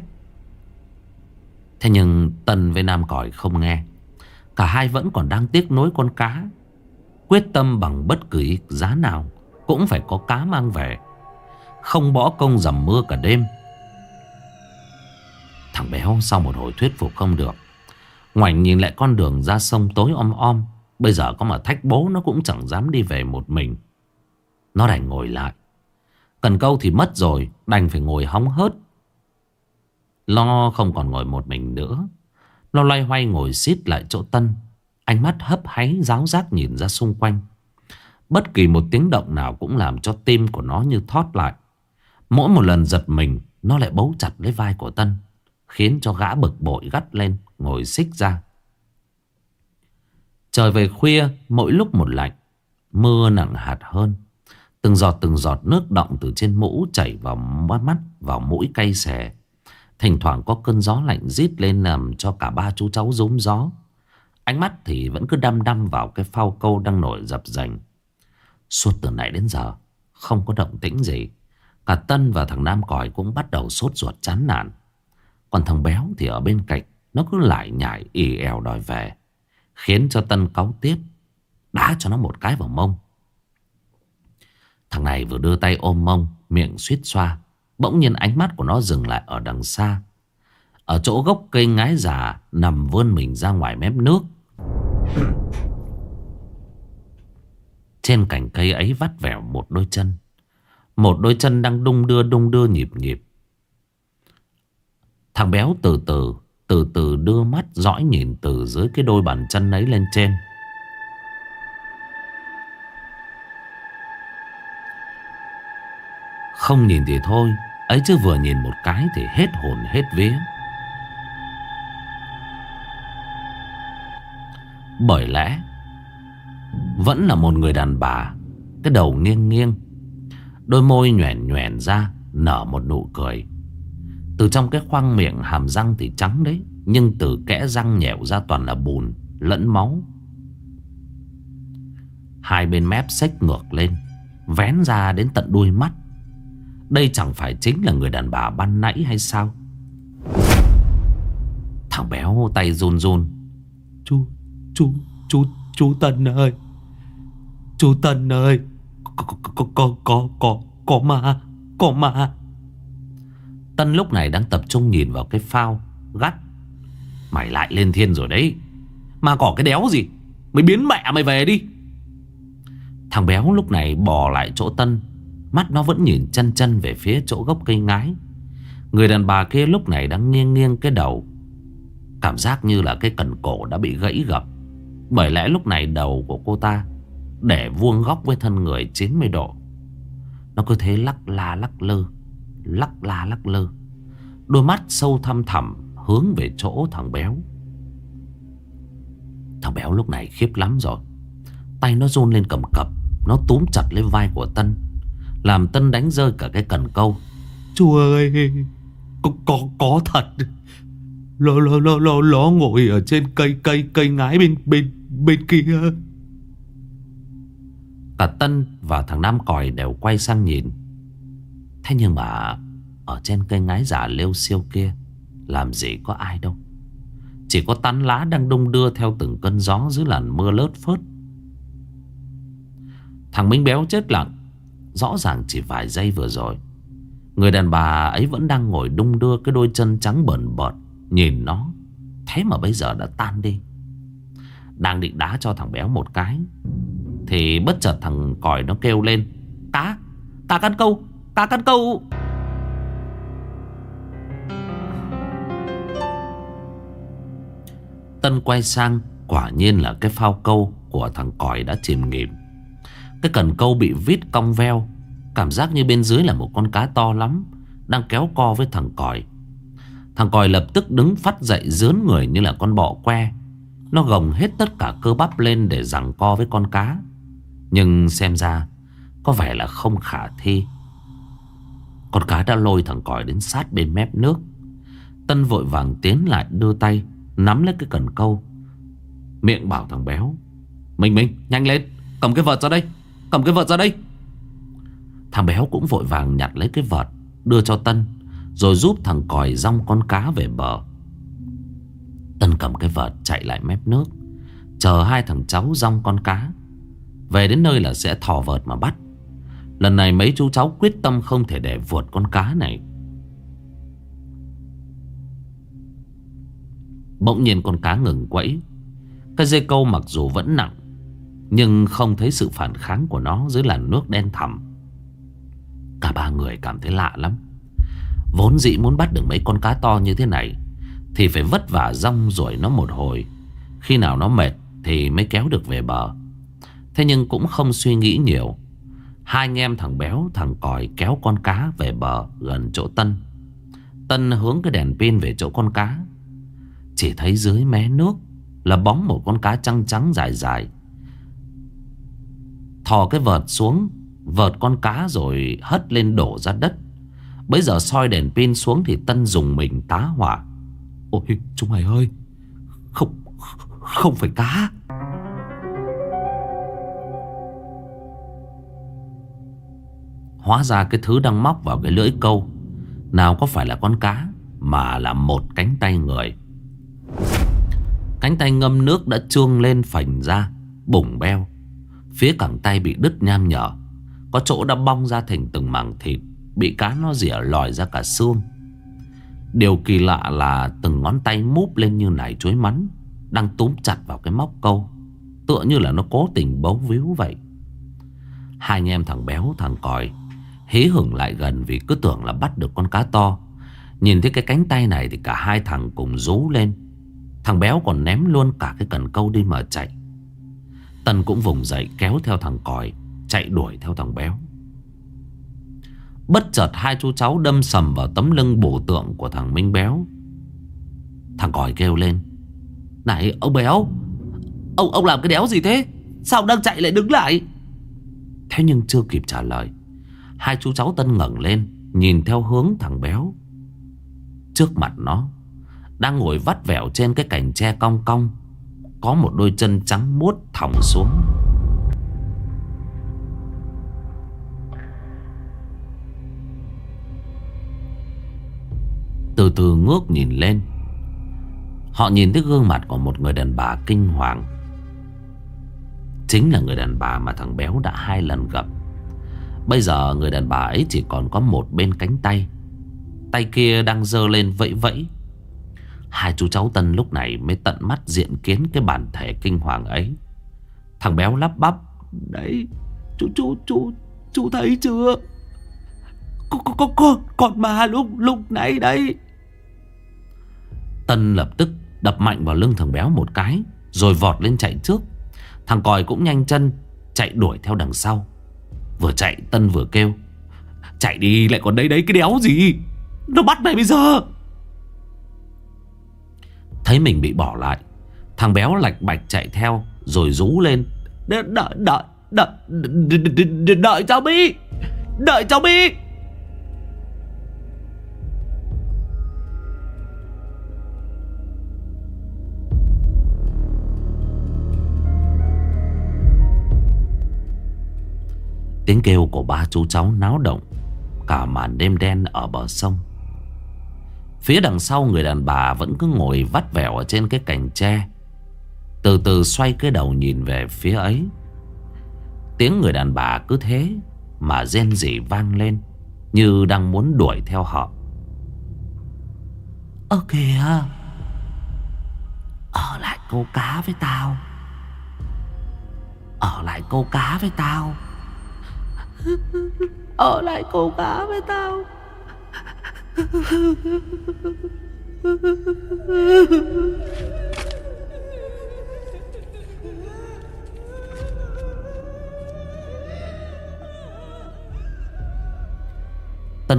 Thế nhưng Tân với Nam Còi không nghe. Cả hai vẫn còn đang tiếc nối con cá. Quyết tâm bằng bất cứ giá nào Cũng phải có cá mang về. Không bỏ công dầm mưa cả đêm. Thằng béo, sau một hồi thuyết phục không được, Ngoảnh nhìn lại con đường ra sông tối om om, Bây giờ có mà thách bố nó cũng chẳng dám đi về một mình. Nó đành ngồi lại. Cần câu thì mất rồi, Đành phải ngồi hóng hớt. Lo không còn ngồi một mình nữa. Lo loay hoay ngồi xít lại chỗ Tân. Ánh mắt hấp háy, giáo giác nhìn ra xung quanh. Bất kỳ một tiếng động nào cũng làm cho tim của nó như thoát lại. Mỗi một lần giật mình, Nó lại bấu chặt lấy vai của Tân, Khiến cho gã bực bội gắt lên, Ngồi xích ra. Trời về khuya, Mỗi lúc một lạnh, Mưa nặng hạt hơn. Từng giọt từng giọt nước động từ trên mũ Chảy vào mắt mắt, Vào mũi cay xè. Thỉnh thoảng có cơn gió lạnh rít lên Làm cho cả ba chú cháu rúm gió. Ánh mắt thì vẫn cứ đăm đăm vào cái phao câu đang nổi dập dành Suốt từ nãy đến giờ, Không có động tĩnh gì. Cả Tân và thằng Nam Còi cũng bắt đầu sốt ruột chán nản. Còn thằng Béo thì ở bên cạnh, Nó cứ lại nhảy ì èo đòi về, Khiến cho Tân cáu tiếp Đá cho nó một cái vào mông. Thằng này vừa đưa tay ôm mông, Miệng suýt xoa. Bỗng nhiên ánh mắt của nó dừng lại ở đằng xa. Ở chỗ gốc cây ngái già Nằm vươn mình ra ngoài mép nước. Trên cành cây ấy vắt vẻo một đôi chân. Một đôi chân đang đung đưa đung đưa nhịp nhịp. Thằng béo từ từ Từ từ đưa mắt dõi nhìn từ dưới cái đôi bàn chân ấy lên trên. Không nhìn thì thôi, Ấy chứ vừa nhìn một cái thì hết hồn, hết vía. Bởi lẽ, Vẫn là một người đàn bà, Cái đầu nghiêng nghiêng, Đôi môi nhoẻn nhoẻn ra, Nở một nụ cười. Từ trong cái khoang miệng hàm răng thì trắng đấy, Nhưng từ kẽ răng nhẹo ra toàn là bùn, Lẫn máu. Hai bên mép xếch ngược lên, Vén ra đến tận đuôi mắt. Đây chẳng phải chính là người đàn bà ban nãy hay sao? Thằng béo tay run run. Chú Chú, chú, chú Tân ơi. Chú Tân ơi. Có, có, có, có, có, có, ma Có ma. Tân lúc này đang tập trung nhìn vào cái phao Gắt. Mày lại lên thiên rồi đấy. Mà có cái đéo gì? Mày biến mẹ mày về đi. Thằng béo lúc này bò lại chỗ Tân Mắt nó vẫn nhìn chân chân về phía chỗ gốc cây ngái. Người đàn bà kia lúc này đang nghiêng nghiêng cái đầu. Cảm giác như là cái cần cổ đã bị gãy gập. Bởi lẽ lúc này đầu của cô ta Để vuông góc với thân người 90 độ. Nó cứ thế lắc la lắc lơ Lắc la lắc lơ Đôi mắt sâu thăm thẳm Hướng về chỗ thằng béo. Thằng béo lúc này khiếp lắm rồi. Tay nó run lên cầm cập, Nó túm chặt lên vai của Tân. Làm Tân đánh rơi cả cái cần câu. Chú ơi Có, có, có thật. Nó, nó, nó, nó, nó ngồi ở trên cây cây cây ngái bên bên bên kia. Cả Tân và thằng Nam Còi đều quay sang nhìn. Thế nhưng mà Ở trên cây ngái giả lêu siêu kia Làm gì có ai đâu. Chỉ có tán lá đang đung đưa Theo từng cơn gió dưới làn mưa lớt phớt. Thằng Minh Béo chết lặng Rõ ràng chỉ vài giây vừa rồi. Người đàn bà ấy vẫn đang ngồi đung đưa Cái đôi chân trắng bẩn bợt Nhìn nó. Thế mà bây giờ đã tan đi. Đang định đá cho thằng béo một cái, Thì bất chợt thằng còi nó kêu lên, Cá Cá cắn câu, Cá cắn câu. Tân quay sang, Quả nhiên là cái phao câu Của thằng còi đã chìm nghỉm cái cần câu bị vít cong veo. Cảm giác như bên dưới là một con cá to lắm, Đang kéo co với thằng còi. Thằng còi lập tức đứng phát dậy dướn người như là con bọ que. Nó gồng hết tất cả cơ bắp lên để giằng co với con cá. Nhưng xem ra, Có vẻ là không khả thi. Con cá đã lôi thằng còi đến sát bên mép nước. Tân vội vàng tiến lại đưa tay, Nắm lấy cái cần câu. Miệng bảo thằng béo Mình mình nhanh lên, Cầm cái vợt ra đây. Cầm cái vợt ra đây. Thằng béo cũng vội vàng nhặt lấy cái vợt, Đưa cho Tân, Rồi giúp thằng còi rong con cá về bờ. Tân cầm cái vợt chạy lại mép nước, Chờ hai thằng cháu rong con cá. Về đến nơi là sẽ thò vợt mà bắt. Lần này mấy chú cháu quyết tâm không thể để vượt con cá này. Bỗng nhiên con cá ngừng quẫy. Cái dây câu mặc dù vẫn nặng nhưng không thấy sự phản kháng của nó dưới làn nước đen thẳm. Cả ba người cảm thấy lạ lắm. Vốn dĩ muốn bắt được mấy con cá to như thế này, Thì phải vất vả rong rồi nó một hồi. Khi nào nó mệt Thì mới kéo được về bờ. Thế nhưng cũng không suy nghĩ nhiều. Hai anh em thằng béo, thằng còi kéo con cá về bờ gần chỗ Tân. Tân hướng cái đèn pin về chỗ con cá. Chỉ thấy dưới mé nước Là bóng một con cá trắng trắng dài dài. Thò cái vợt xuống, Vợt con cá rồi hất lên đổ ra đất. Bây giờ soi đèn pin xuống Thì Tân dùng mình tá hỏa. Ôi, chúng mày ơi, Không không phải cá. Hóa ra cái thứ đang móc vào cái lưỡi câu, Nào có phải là con cá, Mà là một cánh tay người. Cánh tay ngâm nước đã trương lên phành ra, bùng beo. Phía cẳng tay bị đứt nham nhở. Có chỗ đã bong ra thành từng mảng thịt, Bị cá nó rỉa lòi ra cả xương. Điều kỳ lạ là từng ngón tay múp lên như nải chuối mắn, Đang túm chặt vào cái móc câu. Tựa như là nó cố tình bấu víu vậy. Hai anh em thằng béo, thằng còi, Hí hưởng lại gần vì cứ tưởng là bắt được con cá to. Nhìn thấy cái cánh tay này thì cả hai thằng cùng rú lên. Thằng béo còn ném luôn cả cái cần câu đi mà chạy. Tân cũng vùng dậy kéo theo thằng còi, Chạy đuổi theo thằng béo. Bất chợt hai chú cháu đâm sầm vào tấm lưng bổ tượng của thằng Minh béo. Thằng còi kêu lên, Này, ông béo, Ông ông làm cái đéo gì thế? Sao đang chạy lại đứng lại? Thế nhưng chưa kịp trả lời, Hai chú cháu Tân ngẩng lên, Nhìn theo hướng thằng béo. Trước mặt nó, Đang ngồi vắt vẻo trên cái cành tre cong cong có một đôi chân trắng muốt thòng xuống. Từ từ ngước nhìn lên. Họ nhìn thấy gương mặt của một người đàn bà kinh hoàng. Chính là người đàn bà mà thằng béo đã hai lần gặp. Bây giờ người đàn bà ấy chỉ còn có một bên cánh tay. Tay kia đang dơ lên vẫy vẫy. Hai chú cháu Tân lúc này mới tận mắt diện kiến cái bản thể kinh hoàng ấy. Thằng béo lắp bắp, Đấy, Chú chú chú Chú thấy chưa? Có có có con Con ma lúc lúc nãy đấy. Tân lập tức đập mạnh vào lưng thằng béo một cái, Rồi vọt lên chạy trước. Thằng còi cũng nhanh chân Chạy đuổi theo đằng sau. Vừa chạy, Tân vừa kêu, Chạy đi, lại còn đấy đấy, cái đéo gì? Nó bắt mày bây giờ. Thấy mình bị bỏ lại. Thằng béo lạch bạch chạy theo Rồi rú lên. Đợi, đợi, đợi, đợi, đợi, cháu Bi! Đợi cháu Bi! Tiếng kêu của ba chú cháu náo động. Cả màn đêm đen ở bờ sông. Phía đằng sau người đàn bà vẫn cứ ngồi vắt vẻo ở trên cái cành tre. Từ từ xoay cái đầu nhìn về phía ấy. Tiếng người đàn bà cứ thế mà rên rỉ vang lên, Như đang muốn đuổi theo họ. Ơ kìa, Ở lại câu cá với tao. Ở lại câu cá với tao. Ở lại câu cá với tao. Tân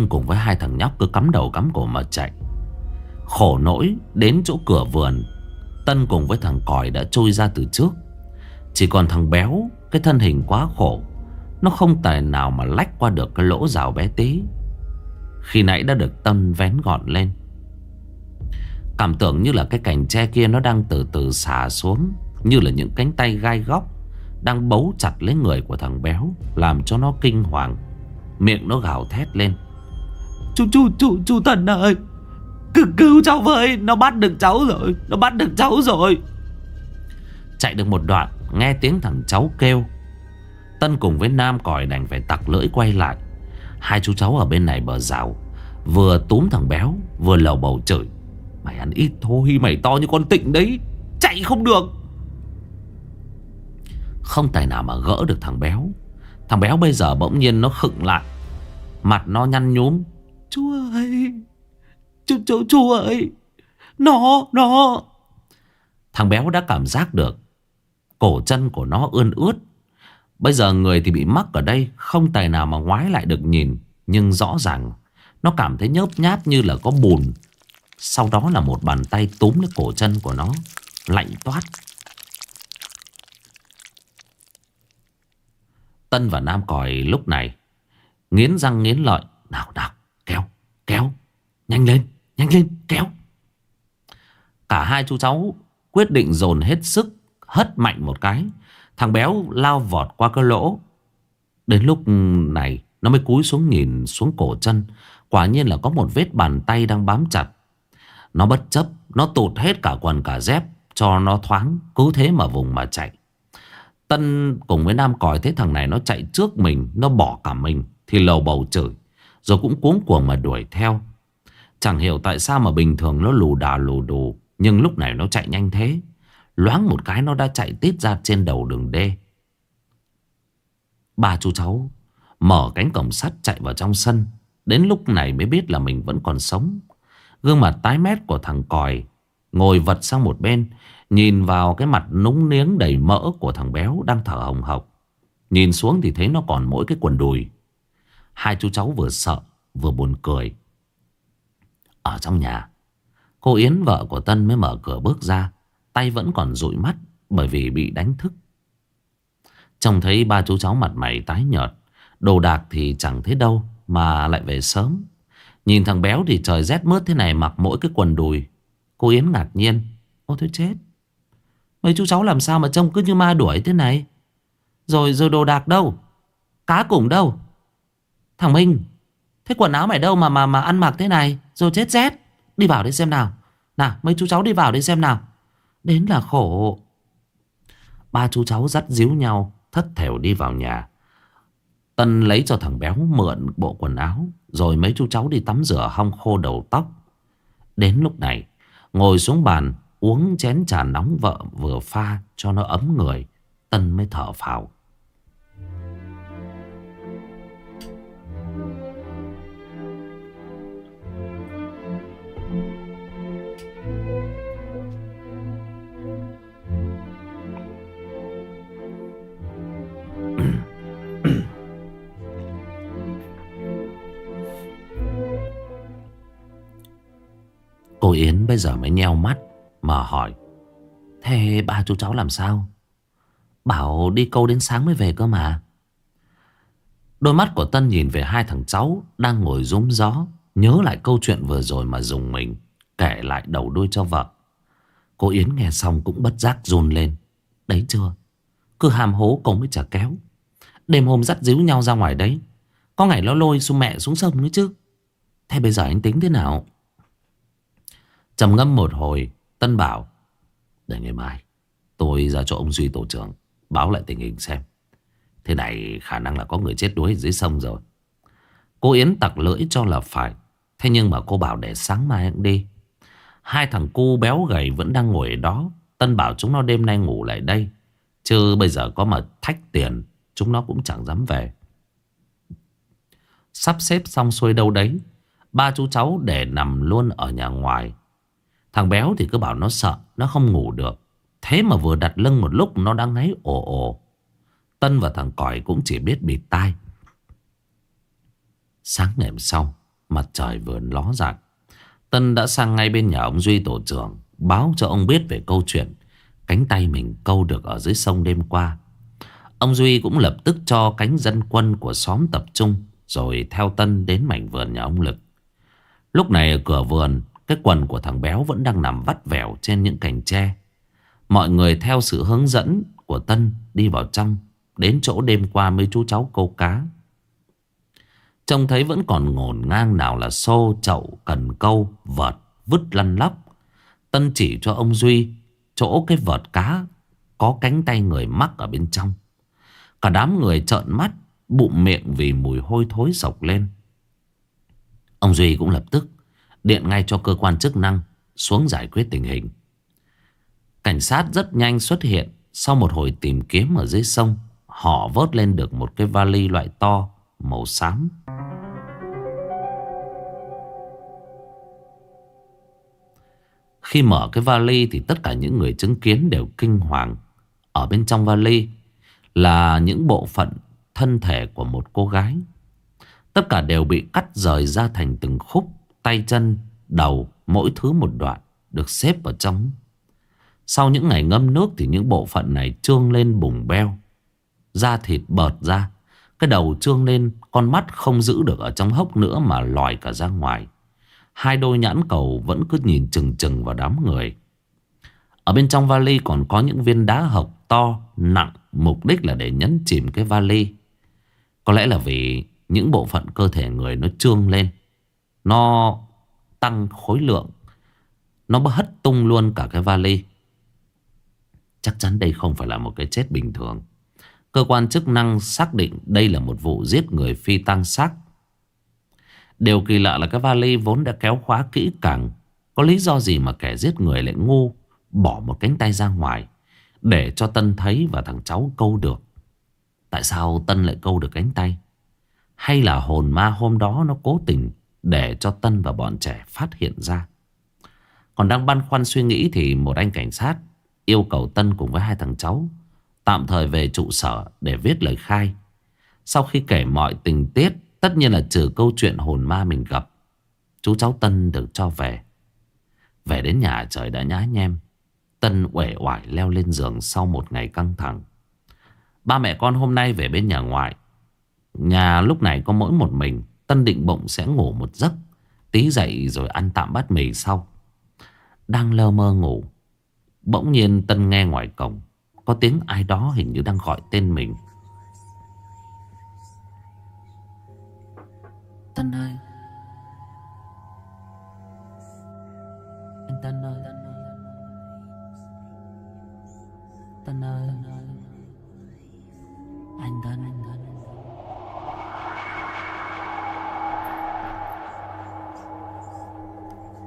cùng với hai thằng nhóc cứ cắm đầu cắm cổ mà chạy. Khổ nỗi, đến chỗ cửa vườn, Tân cùng với thằng còi đã trôi ra từ trước. Chỉ còn thằng béo, Cái thân hình quá khổ, Nó không tài nào mà lách qua được cái lỗ rào bé tí. Khi nãy đã được Tân vén gọn lên. Cảm tưởng như là cái cành tre kia nó đang từ từ xả xuống Như là những cánh tay gai góc Đang bấu chặt lấy người của thằng béo Làm cho nó kinh hoàng. Miệng nó gào thét lên. Chú chú chú chú thần ơi Cứu, cứu cháu với Nó bắt được cháu rồi Nó bắt được cháu rồi. Chạy được một đoạn Nghe tiếng thằng cháu kêu. Tân cùng với Nam còi đành phải tặc lưỡi quay lại. Hai chú cháu ở bên này bờ rào, Vừa túm thằng béo, Vừa lầu bầu chửi Mày ăn ít thôi, mày to như con tịnh đấy, Chạy không được. Không tài nào mà gỡ được thằng béo. Thằng béo bây giờ bỗng nhiên nó khựng lại, Mặt nó nhăn nhúm. Chú ơi, Chú chú chú ơi, Nó nó. Thằng béo đã cảm giác được Cổ chân của nó ươn ướt Bây giờ người thì bị mắc ở đây, Không tài nào mà ngoái lại được nhìn. Nhưng rõ ràng, Nó cảm thấy nhớp nháp như là có bùn. Sau đó là một bàn tay túm lấy cổ chân của nó, Lạnh toát. Tân và Nam còi lúc này, Nghiến răng nghiến lợi. Nào nào, kéo kéo, Nhanh lên nhanh lên, kéo. Cả hai chú cháu quyết định dồn hết sức, Hất mạnh một cái. Thằng béo lao vọt qua cái lỗ. Đến lúc này, Nó mới cúi xuống nhìn xuống cổ chân. Quả nhiên là có một vết bàn tay đang bám chặt. Nó bất chấp, Nó tụt hết cả quần cả dép, Cho nó thoáng, Cứ thế mà vùng mà chạy. Tân cùng với Nam còi thấy thằng này nó chạy trước mình, Nó bỏ cả mình, Thì lầu bầu chửi, Rồi cũng cuống cuồng mà đuổi theo. Chẳng hiểu tại sao mà bình thường nó lù đà lù đù, Nhưng lúc này nó chạy nhanh thế. Loáng một cái nó đã chạy tít ra trên đầu đường đê. Ba chú cháu Mở cánh cổng sắt chạy vào trong sân. Đến lúc này mới biết là mình vẫn còn sống. Gương mặt tái mét của thằng còi Ngồi vật sang một bên, Nhìn vào cái mặt núng niếng đầy mỡ của thằng béo đang thở hồng hộc. Nhìn xuống thì thấy nó còn mỗi cái quần đùi. Hai chú cháu vừa sợ, vừa buồn cười. Ở trong nhà, Cô Yến vợ của Tân mới mở cửa bước ra. Tay vẫn còn dụi mắt Bởi vì bị đánh thức. Trông thấy ba chú cháu mặt mày tái nhợt, Đồ đạc thì chẳng thấy đâu Mà lại về sớm. Nhìn thằng béo thì trời rét mướt thế này Mặc mỗi cái quần đùi. Cô Yến ngạc nhiên, Ô thôi chết, Mấy chú cháu làm sao mà trông cứ như ma đuổi thế này? Rồi rồi đồ đạc đâu? Cá củng đâu? Thằng Minh, Thế quần áo mày đâu mà mà mà ăn mặc thế này? Rồi chết rét, Đi vào đây xem nào. Nào, mấy chú cháu đi vào đây xem nào. Đến là khổ. Ba chú cháu dắt díu nhau, Thất thểu đi vào nhà. Tân lấy cho thằng béo mượn bộ quần áo, Rồi mấy chú cháu đi tắm rửa hong khô đầu tóc. Đến lúc này, Ngồi xuống bàn, Uống chén trà nóng vợ vừa pha Cho nó ấm người, Tân mới thở phào. Cô Yến bây giờ mới nheo mắt Mà hỏi, Thế ba chú cháu làm sao? Bảo đi câu đến sáng mới về cơ mà. Đôi mắt của Tân nhìn về hai thằng cháu Đang ngồi rúm gió, Nhớ lại câu chuyện vừa rồi mà dùng mình Kể lại đầu đuôi cho vợ. Cô Yến nghe xong cũng bất giác run lên. Đấy chưa? Cứ hàm hố cũng mới chả kéo. Đêm hôm dắt díu nhau ra ngoài đấy, Có ngày nó lôi xu mẹ xuống sông nữa chứ. Thế bây giờ anh tính thế nào? Trầm ngâm một hồi, Tân bảo, Để ngày mai, tôi ra cho ông Duy tổ trưởng, Báo lại tình hình xem. Thế này khả năng là có người chết đuối dưới sông rồi. Cô Yến tặc lưỡi cho là phải, Thế nhưng mà cô bảo để sáng mai đi. Hai thằng cu béo gầy vẫn đang ngồi ở đó, Tân bảo chúng nó đêm nay ngủ lại đây, Chứ bây giờ có mà thách tiền, Chúng nó cũng chẳng dám về. Sắp xếp xong xuôi đâu đấy, Ba chú cháu để nằm luôn ở nhà ngoài Thằng béo thì cứ bảo nó sợ, Nó không ngủ được. Thế mà vừa đặt lưng một lúc, nó đang ngáy ồ ồ. Tân và thằng còi cũng chỉ biết bịt tai. Sáng ngày hôm sau, Mặt trời vừa ló dạng Tân đã sang ngay bên nhà ông Duy tổ trưởng, Báo cho ông biết về câu chuyện, Cánh tay mình câu được ở dưới sông đêm qua. Ông Duy cũng lập tức cho cánh dân quân của xóm tập trung, Rồi theo Tân đến mảnh vườn nhà ông Lực. Lúc này ở cửa vườn cái quần của thằng béo vẫn đang nằm vắt vẻo trên những cành tre Mọi người theo sự hướng dẫn của Tân đi vào trong Đến chỗ đêm qua mấy chú cháu câu cá Trông thấy vẫn còn ngổn ngang nào là xô, chậu, cần câu, vợt, vứt lăn lóc. Tân chỉ cho ông Duy chỗ cái vợt cá có cánh tay người mắc ở bên trong. Cả đám người trợn mắt, bụng miệng vì mùi hôi thối sộc lên. Ông Duy cũng lập tức điện ngay cho cơ quan chức năng xuống giải quyết tình hình. Cảnh sát rất nhanh xuất hiện sau một hồi tìm kiếm ở dưới sông. Họ vớt lên được một cái vali loại to màu xám. Khi mở cái vali thì tất cả những người chứng kiến đều kinh hoàng. Ở bên trong vali là những bộ phận thân thể của một cô gái. Tất cả đều bị cắt rời ra thành từng khúc, tay chân, đầu, mỗi thứ một đoạn, được xếp vào trong. Sau những ngày ngâm nước thì những bộ phận này trương lên bùng beo. Da thịt bợt ra, cái đầu trương lên, con mắt không giữ được ở trong hốc nữa mà lòi cả ra ngoài. Hai đôi nhãn cầu vẫn cứ nhìn chừng chừng vào đám người. Ở bên trong vali còn có những viên đá hộc to, nặng, mục đích là để nhấn chìm cái vali. Có lẽ là vì những bộ phận cơ thể người nó trương lên. Nó tăng khối lượng. Nó hất tung luôn cả cái vali. Chắc chắn đây không phải là một cái chết bình thường. Cơ quan chức năng xác định đây là một vụ giết người phi tăng xác Điều kỳ lạ là cái vali vốn đã kéo khóa kỹ càng. Có lý do gì mà kẻ giết người lại ngu, bỏ một cánh tay ra ngoài, để cho Tân thấy và thằng cháu câu được. Tại sao Tân lại câu được cánh tay? Hay là hồn ma hôm đó nó cố tình để cho Tân và bọn trẻ phát hiện ra? Còn đang băn khoăn suy nghĩ thì một anh cảnh sát yêu cầu Tân cùng với hai thằng cháu tạm thời về trụ sở để viết lời khai. Sau khi kể mọi tình tiết, Tất nhiên là trừ câu chuyện hồn ma mình gặp, Chú cháu Tân được cho về Về đến nhà trời đã nhá nhem, Tân uể oải leo lên giường sau một ngày căng thẳng Ba mẹ con hôm nay về bên nhà ngoại, Nhà lúc này có mỗi một mình Tân định bụng sẽ ngủ một giấc. Tí dậy rồi ăn tạm bát mì sau. Đang lơ mơ ngủ, Bỗng nhiên Tân nghe ngoài cổng, Có tiếng ai đó hình như đang gọi tên mình. Tân ơi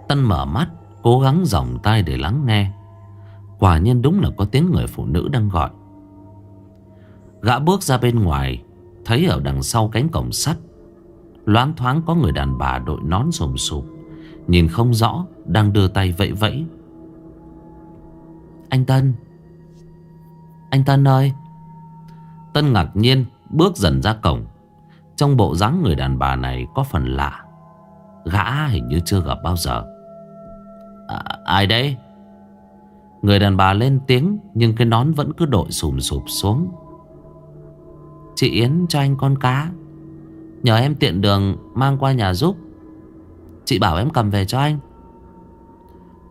Tân mở mắt, Cố gắng dòng tay để lắng nghe. Quả nhiên đúng là có tiếng người phụ nữ đang gọi. Gã bước ra bên ngoài, Thấy ở đằng sau cánh cổng sắt, Loáng thoáng có người đàn bà đội nón sồm sụp, Nhìn không rõ, Đang đưa tay vẫy vẫy. Anh Tân Anh Tân ơi. Tân ngạc nhiên Bước dần ra cổng. Trong bộ dáng người đàn bà này có phần lạ. Gã hình như chưa gặp bao giờ à, Ai đấy? Người đàn bà lên tiếng Nhưng cái nón vẫn cứ đội sùm sụp xuống. Chị Yến cho anh con cá. Nhờ em tiện đường mang qua nhà giúp. Chị bảo em cầm về cho anh.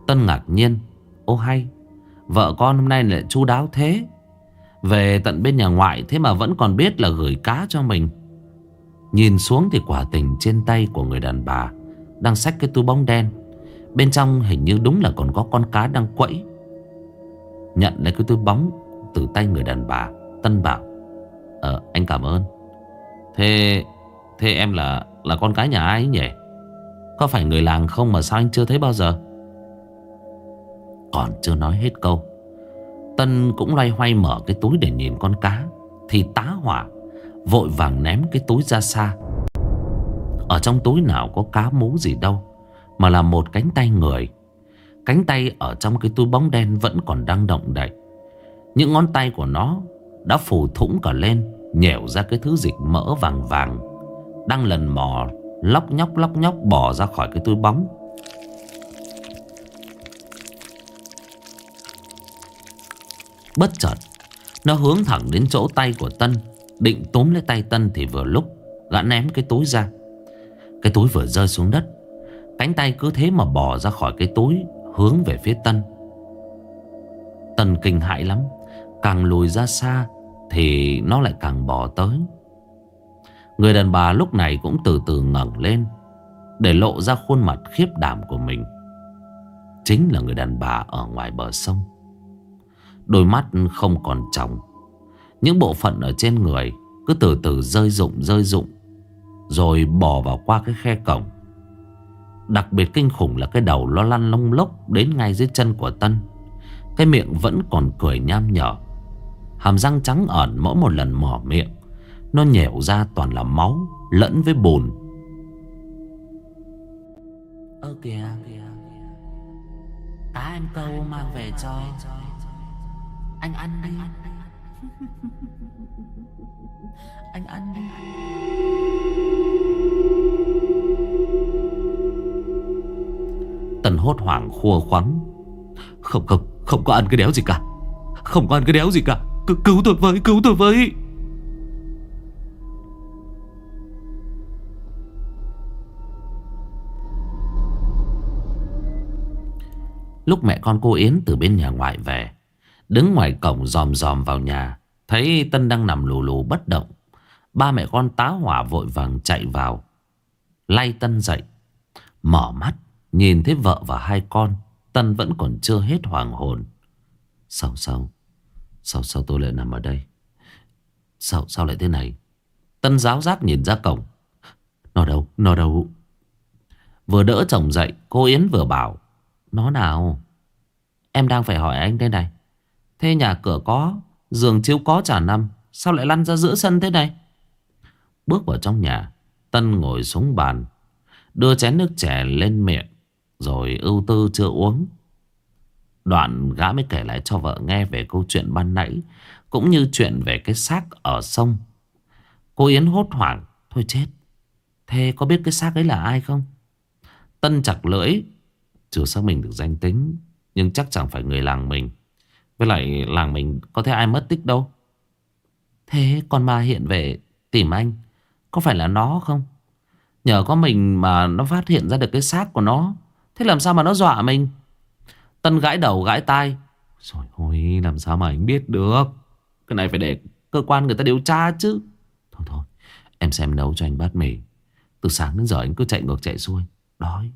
Tân ngạc nhiên. Ô hay Vợ con hôm nay lại chu đáo thế. Về tận bên nhà ngoại Thế mà vẫn còn biết là gửi cá cho mình. Nhìn xuống thì quả tình trên tay của người đàn bà Đang xách cái túi bóng đen. Bên trong hình như đúng là còn có con cá đang quẫy. Nhận lấy cái túi bóng Từ tay người đàn bà, Tân bảo Ờ anh cảm ơn. Thế Thế em là là con cái nhà ai ấy nhỉ? Có phải người làng không mà sao anh chưa thấy bao giờ? Còn chưa nói hết câu, Tân cũng loay hoay mở cái túi để nhìn con cá, Thì tá hỏa Vội vàng ném cái túi ra xa. Ở trong túi nào có cá mú gì đâu. Mà là một cánh tay người. Cánh tay ở trong cái túi bóng đen vẫn còn đang động đậy. Những ngón tay của nó đã phủ thủng cả lên, Nhẻo ra cái thứ dịch mỡ vàng vàng, Đang lần mò, Lóc nhóc lóc nhóc bỏ ra khỏi cái túi bóng. Bất chợt, Nó hướng thẳng đến chỗ tay của Tân, Định túm lấy tay Tân thì vừa lúc, Gã ném cái túi ra. Cái túi vừa rơi xuống đất. Cánh tay cứ thế mà bỏ ra khỏi cái túi, Hướng về phía Tân. Tân kinh hại lắm. Càng lùi ra xa Thì nó lại càng bỏ tới. Người đàn bà lúc này cũng từ từ ngẩng lên, Để lộ ra khuôn mặt khiếp đảm của mình. Chính là người đàn bà ở ngoài bờ sông. Đôi mắt không còn tròng. Những bộ phận ở trên người Cứ từ từ rơi rụng rơi rụng, Rồi bò vào qua cái khe cổng. Đặc biệt kinh khủng là cái đầu lo lăn lông lốc Đến ngay dưới chân của Tân. Cái miệng vẫn còn cười nham nhở. Hàm răng trắng ẩn mỗi một lần mỏ miệng, Nó nhẻo ra toàn là máu Lẫn với bùn. Ơ kìa Cá em câu mang về cho Anh ăn đi. Anh ăn đi. Hốt hoảng, khua khoắng Không không không có ăn cái đéo gì cả. Không có ăn cái đéo gì cả. C Cứu tôi với, cứu tôi với. Lúc mẹ con cô Yến từ bên nhà ngoại về, Đứng ngoài cổng dòm dòm vào nhà, Thấy Tân đang nằm lù lù bất động. Ba mẹ con tá hỏa vội vàng chạy vào. Lay Tân dậy, Mở mắt. Nhìn thấy vợ và hai con Tân vẫn còn chưa hết hoàng hồn. Sao sao? Sao sao tôi lại nằm ở đây? Sao sao lại thế này? Tân giáo giác nhìn ra cổng. Nó đâu Nó đâu? Vừa đỡ chồng dậy Cô Yến vừa bảo Nó nào? Em đang phải hỏi anh đây này. Thế nhà cửa có Giường chiếu có trả năm, Sao lại lăn ra giữa sân thế này? Bước vào trong nhà Tân ngồi xuống bàn Đưa chén nước chè lên miệng. Rồi ưu tư chưa uống. Đoạn gã mới kể lại cho vợ nghe về câu chuyện ban nãy, Cũng như chuyện về cái xác ở sông. Cô Yến hốt hoảng, Thôi chết, Thế có biết cái xác ấy là ai không? Tân chặt lưỡi, Chưa xác mình được danh tính, Nhưng chắc chẳng phải người làng mình. Với lại làng mình có thể ai mất tích đâu. Thế con ma hiện về tìm anh, Có phải là nó không? Nhờ có mình mà nó phát hiện ra được cái xác của nó. Thế làm sao mà nó dọa mình? Tân gãi đầu gãi tai. Rồi, ôi, làm sao mà anh biết được? Cái này phải để cơ quan người ta điều tra chứ. Thôi thôi, Em xem nấu cho anh bát mì. Từ sáng đến giờ anh cứ chạy ngược chạy xuôi. Đói.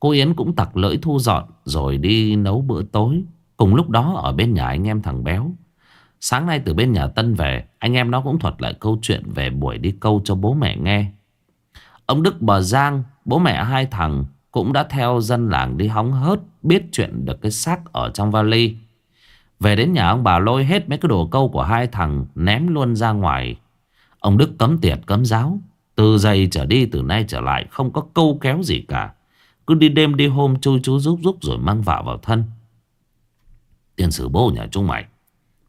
Cô Yến cũng tặc lưỡi thu dọn, Rồi đi nấu bữa tối. Cùng lúc đó, ở bên nhà anh em thằng Béo. Sáng nay từ bên nhà Tân về, Anh em nó cũng thuật lại câu chuyện về buổi đi câu cho bố mẹ nghe. Ông Đức Bờ Giang, Bố mẹ hai thằng cũng đã theo dân làng đi hóng hớt Biết chuyện được cái xác ở trong vali. Về đến nhà ông bà lôi hết mấy cái đồ câu của hai thằng, Ném luôn ra ngoài. Ông Đức cấm tiệt, cấm giáo. Từ giây trở đi, từ nay trở lại, Không có câu kéo gì cả. Cứ đi đêm đi hôm chui chú rúc rúc Rồi mang vạ vào thân. Tiền sử bố nhà chúng mày,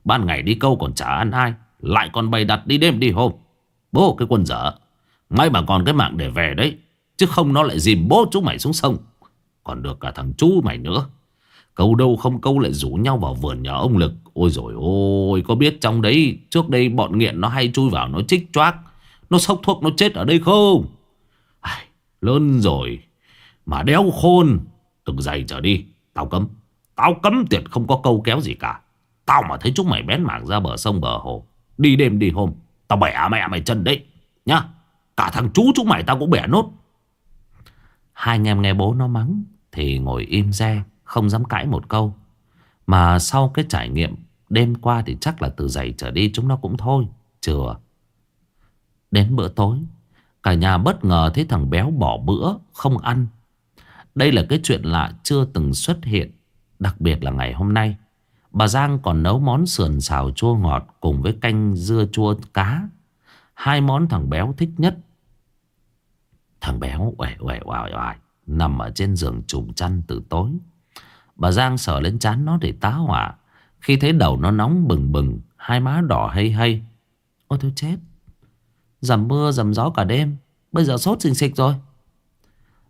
Ban ngày đi câu còn chả ăn ai, Lại còn bày đặt đi đêm đi hôm. Bố cái quân dở, May mà còn cái mạng để về đấy. Chứ không nó lại dìm bố chúng mày xuống sông. Còn được cả thằng chú mày nữa. Câu đâu không câu lại rủ nhau vào vườn nhà ông Lực. Ôi rồi ôi Có biết trong đấy Trước đây bọn nghiện nó hay chui vào Nó chích choác Nó sốc thuốc nó chết ở đây không? Ai, Lớn rồi Mà đéo khôn. Từng giày trở đi Tao cấm. Tao cấm tuyệt không có câu kéo gì cả. Tao mà thấy chúng mày bén mảng ra bờ sông bờ hồ. Đi đêm đi hôm Tao bẻ mẹ mày chân đấy Nhá. Cả thằng chú chúng mày tao cũng bẻ nốt. Hai anh em nghe bố nó mắng Thì ngồi im re, Không dám cãi một câu. Mà sau cái trải nghiệm đêm qua Thì chắc là từ giày trở đi chúng nó cũng thôi, Chừa. Đến bữa tối, Cả nhà bất ngờ thấy thằng béo bỏ bữa, Không ăn. Đây là cái chuyện lạ chưa từng xuất hiện, Đặc biệt là ngày hôm nay. Bà Giang còn nấu món sườn xào chua ngọt Cùng với canh dưa chua cá. Hai món thằng béo thích nhất. Thằng béo uể uể oải oải Nằm ở trên giường trùm chăn từ tối. Bà Giang sờ lên chán nó để tá hỏa. Khi thấy đầu nó nóng bừng bừng, Hai má đỏ hay hay. Ôi tôi chết. Dầm mưa, dầm gió cả đêm. Bây giờ sốt xình xịch rồi.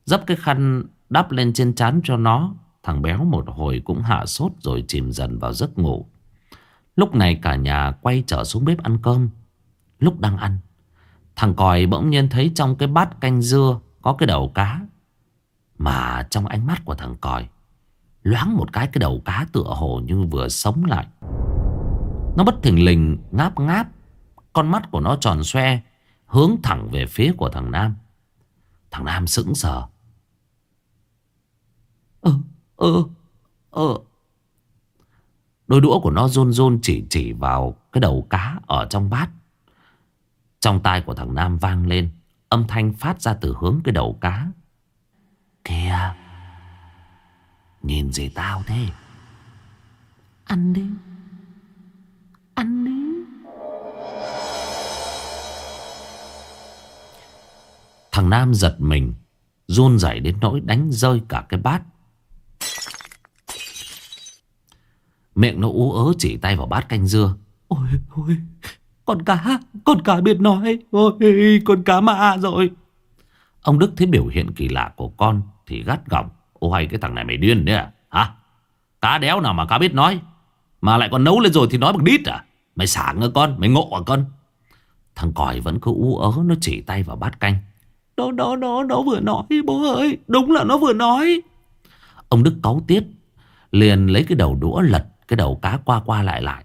Dấp cái khăn đắp lên trên chán cho nó. Thằng béo một hồi cũng hạ sốt Rồi chìm dần vào giấc ngủ. Lúc này cả nhà quay trở xuống bếp ăn cơm. Lúc đang ăn Thằng còi bỗng nhiên thấy trong cái bát canh dưa Có cái đầu cá. Mà trong ánh mắt của thằng còi, Loáng một cái cái đầu cá tựa hồ như vừa sống lại. Nó bất thình lình, ngáp ngáp, Con mắt của nó tròn xoe, Hướng thẳng về phía của thằng Nam. Thằng Nam sững sờ. Ơ Ơ Ơ Đôi đũa của nó run run chỉ chỉ vào cái đầu cá ở trong bát trong tai của thằng Nam vang lên Âm thanh phát ra từ hướng cái đầu cá. Kìa Nhìn gì tao thế? Ăn đi. Ăn đi. Thằng Nam giật mình Run rẩy đến nỗi đánh rơi cả cái bát. Miệng nó ú ớ chỉ tay vào bát canh dưa. Ôi ôi con cá, con cá biết nói. Ôi, con cá mạ rồi. Ông Đức thấy biểu hiện kỳ lạ của con thì gắt gỏng. Ôi, cái thằng này mày điên đấy à? Hả? Cá đéo nào mà cá biết nói. Mà lại còn nấu lên rồi thì nói bằng đít à? Mày xả ngơ con, mày ngộ à con? Thằng còi vẫn cứ ú ớ nó chỉ tay vào bát canh. Đó, đó, đó, nó vừa nói bố ơi. Đúng là nó vừa nói. Ông Đức cáu tiết. Liền lấy cái đầu đũa lật cái đầu cá qua qua lại lại.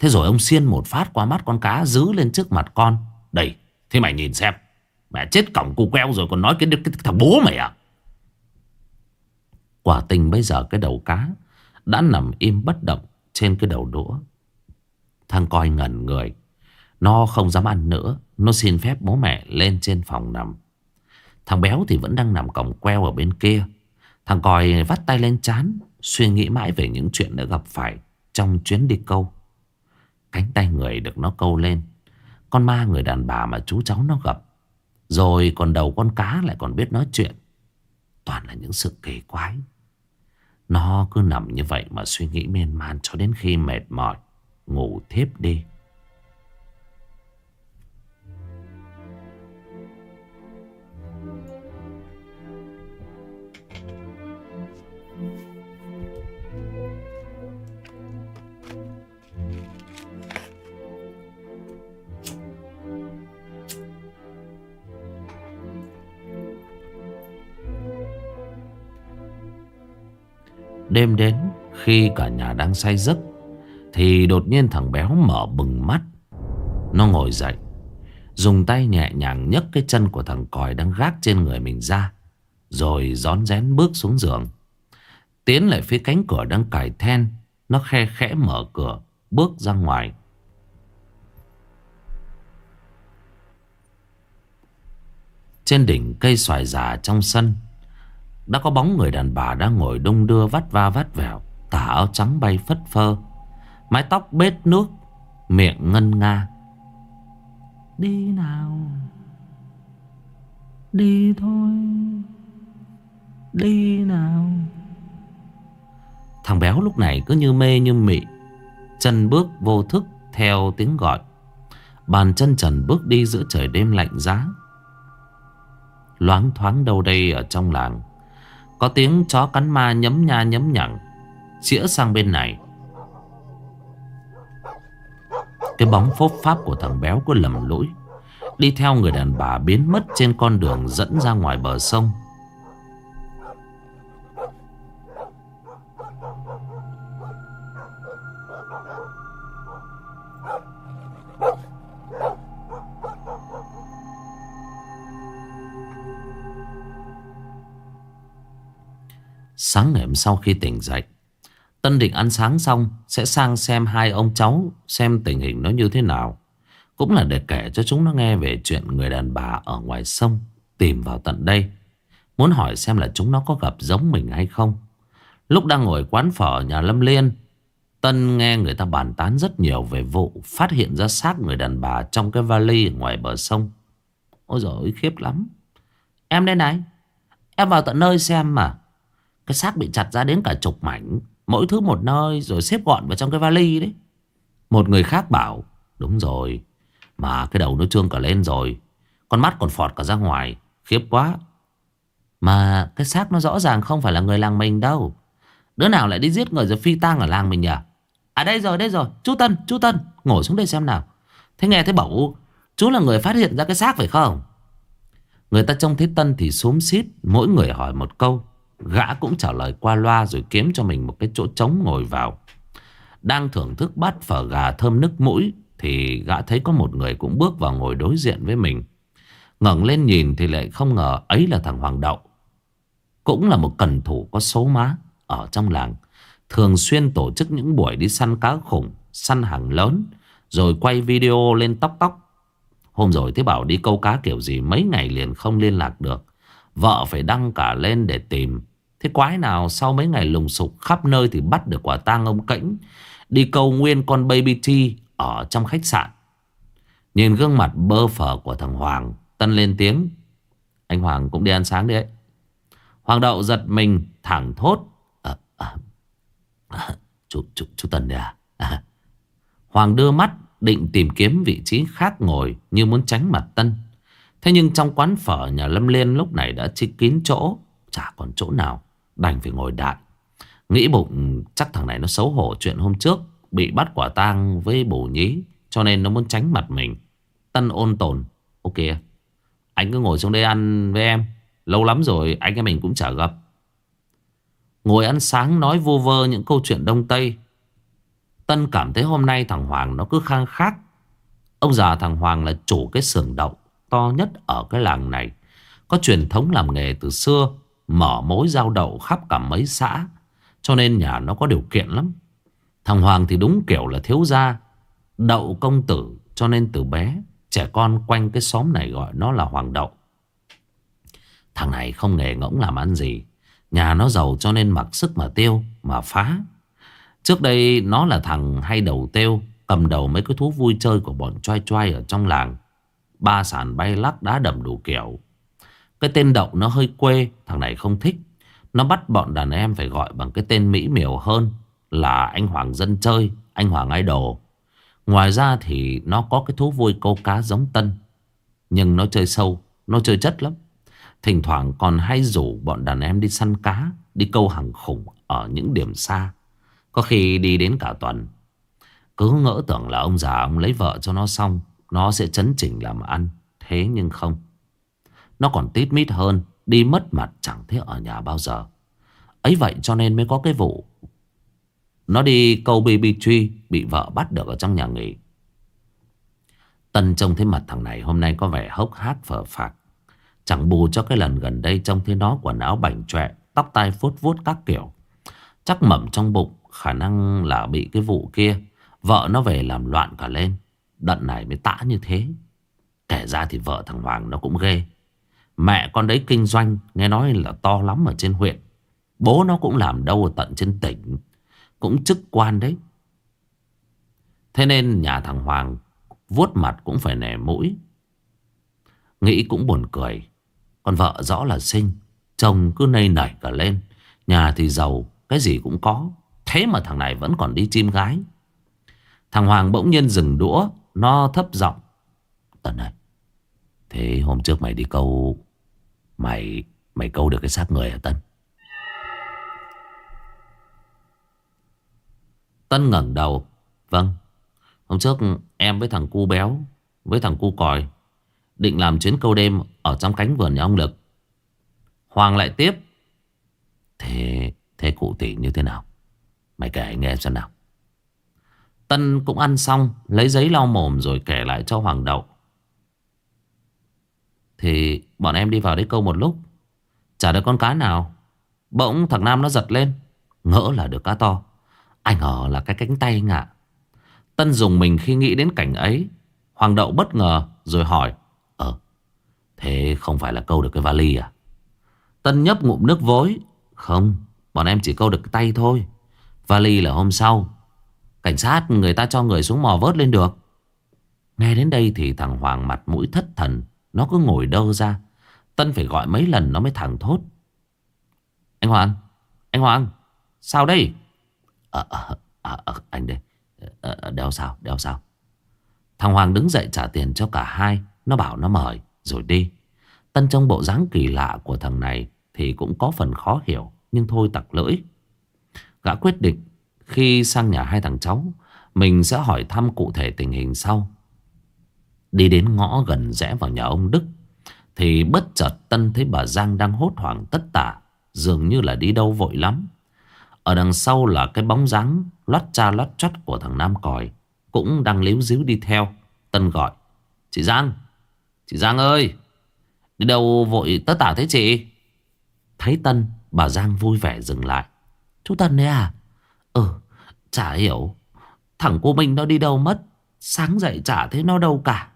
Thế rồi ông xiên một phát qua mắt con cá giữ lên trước mặt con. Đây, thế mày nhìn xem. Mẹ chết cổng cu queo rồi còn nói cái, cái, cái thằng bố mày à? Quả tình bây giờ cái đầu cá đã nằm im bất động trên cái đầu đũa. Thằng coi ngẩn người. Nó không dám ăn nữa. Nó xin phép bố mẹ lên trên phòng nằm. Thằng béo thì vẫn đang nằm cổng queo ở bên kia. Thằng còi vắt tay lên chán Suy nghĩ mãi về những chuyện đã gặp phải Trong chuyến đi câu Cánh tay người được nó câu lên. Con ma người đàn bà mà chú cháu nó gặp. Rồi còn đầu con cá lại còn biết nói chuyện. Toàn là những sự kỳ quái. Nó cứ nằm như vậy mà suy nghĩ miên man cho đến khi mệt mỏi, Ngủ thiếp đi. Đêm đến, khi cả nhà đang say giấc, Thì đột nhiên thằng béo mở bừng mắt. Nó ngồi dậy, Dùng tay nhẹ nhàng nhấc cái chân của thằng còi đang gác trên người mình ra, Rồi gión rén bước xuống giường. Tiến lại phía cánh cửa đang cài then, Nó khe khẽ mở cửa, Bước ra ngoài. Trên đỉnh cây xoài già trong sân đã có bóng người đàn bà đang ngồi đung đưa vắt va vắt vẻo Tả áo trắng bay phất phơ. Mái tóc bết nước, Miệng ngân nga. Đi nào, Đi thôi, Đi nào. Thằng béo lúc này cứ như mê như mị, Chân bước vô thức theo tiếng gọi. Bàn chân trần bước đi giữa trời đêm lạnh giá. Loáng thoáng đâu đây ở trong làng có tiếng chó cắn ma nhấm nha nhấm nhẳng, Chĩa sang bên này. Cái bóng phốp pháp của thằng béo có lầm lỗi Đi theo người đàn bà biến mất trên con đường dẫn ra ngoài bờ sông. Sáng ngày hôm sau khi tỉnh dậy Tân định ăn sáng xong Sẽ sang xem hai ông cháu Xem tình hình nó như thế nào Cũng là để kể cho chúng nó nghe về chuyện Người đàn bà ở ngoài sông Tìm vào tận đây Muốn hỏi xem là chúng nó có gặp giống mình hay không Lúc đang ngồi quán phở nhà Lâm Liên Tân nghe người ta bàn tán rất nhiều về vụ phát hiện ra xác người đàn bà trong cái vali ngoài bờ sông. Ôi dồi khiếp lắm. Em đây này, em vào tận nơi xem mà. Cái xác bị chặt ra đến cả chục mảnh, mỗi thứ một nơi rồi xếp gọn vào trong cái vali đấy. Một người khác bảo, đúng rồi, mà cái đầu nó trương cả lên rồi, con mắt còn phọt cả ra ngoài, khiếp quá. Mà cái xác nó rõ ràng không phải là người làng mình đâu. Đứa nào lại đi giết người rồi phi tang ở làng mình nhỉ? À đây rồi, đây rồi. Chú Tân, chú Tân. Ngồi xuống đây xem nào. Thế nghe thấy bảo chú là người phát hiện ra cái xác phải không? Người ta trông thấy Tân thì xúm xít. Mỗi người hỏi một câu. Gã cũng trả lời qua loa rồi kiếm cho mình một cái chỗ trống ngồi vào. Đang thưởng thức bát phở gà thơm nức mũi. Thì gã thấy có một người cũng bước vào ngồi đối diện với mình. ngẩng lên nhìn thì lại không ngờ ấy là thằng Hoàng Đậu. Cũng là một cần thủ có số má ở trong làng. Thường xuyên tổ chức những buổi đi săn cá khủng, Săn hàng lớn, Rồi quay video lên tóc tóc Hôm rồi thế bảo đi câu cá kiểu gì Mấy ngày liền không liên lạc được Vợ phải đăng cả lên để tìm Thế quái nào sau mấy ngày lùng sục khắp nơi Thì bắt được quả tang ông Cảnh Đi câu nguyên con baby T Ở trong khách sạn Nhìn gương mặt bơ phờ của thằng Hoàng Tân lên tiếng Anh Hoàng cũng đi ăn sáng đi ấy Hoàng đậu giật mình thẳng thốt à, à, chú, chú, chú Tần đây à? à? Hoàng đưa mắt định tìm kiếm vị trí khác ngồi như muốn tránh mặt Tân. Thế nhưng trong quán phở nhà Lâm Liên lúc này đã chi kín chỗ. Chả còn chỗ nào. Đành phải ngồi đại. Nghĩ bụng, chắc thằng này nó xấu hổ chuyện hôm trước. Bị bắt quả tang với bổ nhí. Cho nên nó muốn tránh mặt mình. Tân ôn tồn. Ok. Anh cứ ngồi xuống đây ăn với em. Lâu lắm rồi, anh em mình cũng chả gặp. Ngồi ăn sáng nói vô vơ những câu chuyện Đông Tây Tân cảm thấy hôm nay thằng Hoàng nó cứ khang khác Ông già thằng Hoàng là chủ cái xưởng đậu To nhất ở cái làng này Có truyền thống làm nghề từ xưa Mở mối giao đậu khắp cả mấy xã, Cho nên nhà nó có điều kiện lắm. Thằng Hoàng thì đúng kiểu là thiếu gia, Đậu công tử, Cho nên từ bé, Trẻ con quanh cái xóm này gọi nó là Hoàng Đậu. Thằng này không nghề ngỗng làm ăn gì, Nhà nó giàu cho nên mặc sức mà tiêu, Mà phá. Trước đây nó là thằng hay đầu tiêu, Cầm đầu mấy cái thú vui chơi của bọn choai choai ở trong làng. Ba sàn bay lắc đá đầm đủ kiểu. Cái tên đậu nó hơi quê, Thằng này không thích. Nó bắt bọn đàn em phải gọi bằng cái tên mỹ miều hơn Là anh Hoàng dân chơi, Anh Hoàng idol. Ngoài ra thì nó có cái thú vui câu cá giống Tân, Nhưng nó chơi sâu, Nó chơi chất lắm. Thỉnh thoảng còn hay rủ bọn đàn em đi săn cá, Đi câu hàng khủng ở những điểm xa. Có khi đi đến cả tuần. Cứ ngỡ tưởng là ông già ông lấy vợ cho nó xong, Nó sẽ chấn chỉnh làm ăn. Thế nhưng không. Nó còn tít mít hơn, Đi mất mặt chẳng thế ở nhà bao giờ. Ấy vậy cho nên mới có cái vụ. Nó đi câu baby truy, Bị vợ bắt được ở trong nhà nghỉ. Tân trông thấy mặt thằng này hôm nay có vẻ hốc hác phở phạc. Chẳng bù cho cái lần gần đây trông thấy nó quần áo bảnh trọe, Tóc tai phốt vuốt các kiểu. Chắc mẩm trong bụng, Khả năng là bị cái vụ kia. Vợ nó về làm loạn cả lên. Đận này mới tã như thế. Kể ra thì vợ thằng Hoàng nó cũng ghê. Mẹ con đấy kinh doanh, Nghe nói là to lắm ở trên huyện. Bố nó cũng làm đâu ở tận trên tỉnh, Cũng chức quan đấy. Thế nên nhà thằng Hoàng vuốt mặt cũng phải nẻ mũi. Nghĩ cũng buồn cười. Con vợ rõ là xinh, Chồng cứ nây nảy cả lên. Nhà thì giàu, Cái gì cũng có. Thế mà thằng này vẫn còn đi chim gái. Thằng Hoàng bỗng nhiên dừng đũa Nó thấp giọng. Tần này Thế hôm trước mày đi câu Mày Mày câu được cái xác người hả Tân? Tân ngẩng đầu. Vâng. Hôm trước em với thằng cu béo, Với thằng cu còi, Định làm chuyến câu đêm Ở trong cánh vườn nhà ông Lực. Hoàng lại tiếp. Thế thế cụ tỷ như thế nào? Mày kể anh nghe xem nào. Tân cũng ăn xong, Lấy giấy lau mồm rồi kể lại cho Hoàng đậu. Thì bọn em đi vào đấy câu một lúc. Chả được con cá nào. Bỗng thằng Nam nó giật lên. Ngỡ là được cá to. Anh ngờ là cái cánh tay anh ạ. Tân dùng mình khi nghĩ đến cảnh ấy. Hoàng đậu bất ngờ rồi hỏi Ờ Thế không phải là câu được cái vali à? Tân nhấp ngụm nước vối, Không, Bọn em chỉ câu được cái tay thôi. Vali là hôm sau. Cảnh sát người ta cho người xuống mò vớt lên được. Nghe đến đây thì thằng Hoàng mặt mũi thất thần. Nó cứ ngồi đơ ra. Tân phải gọi mấy lần nó mới thẳng thốt. Anh Hoàng Anh Hoàng Sao đây? À, à, à, à, Anh đây. À, Đeo sao đeo sao? Thằng Hoàng đứng dậy trả tiền cho cả hai. Nó bảo nó mời rồi đi. Tân trong bộ dáng kỳ lạ của thằng này Thì cũng có phần khó hiểu Nhưng thôi tặc lưỡi. Gã quyết định Khi sang nhà hai thằng cháu Mình sẽ hỏi thăm cụ thể tình hình sau. Đi đến ngõ gần rẽ vào nhà ông Đức, Thì bất chợt Tân thấy bà Giang đang hốt hoảng tất tả, Dường như là đi đâu vội lắm. Ở đằng sau là cái bóng dáng Lót cha lót chót của thằng Nam Còi, Cũng đang líu díu đi theo. Tân gọi, Chị Giang Chị Giang ơi, Đi đâu vội tất tả thế chị? Thấy Tân, Bà Giang vui vẻ dừng lại. Chú Tân đấy à? Ừ chả hiểu. Thằng cô Minh nó đi đâu mất, Sáng dậy chả thấy nó đâu cả.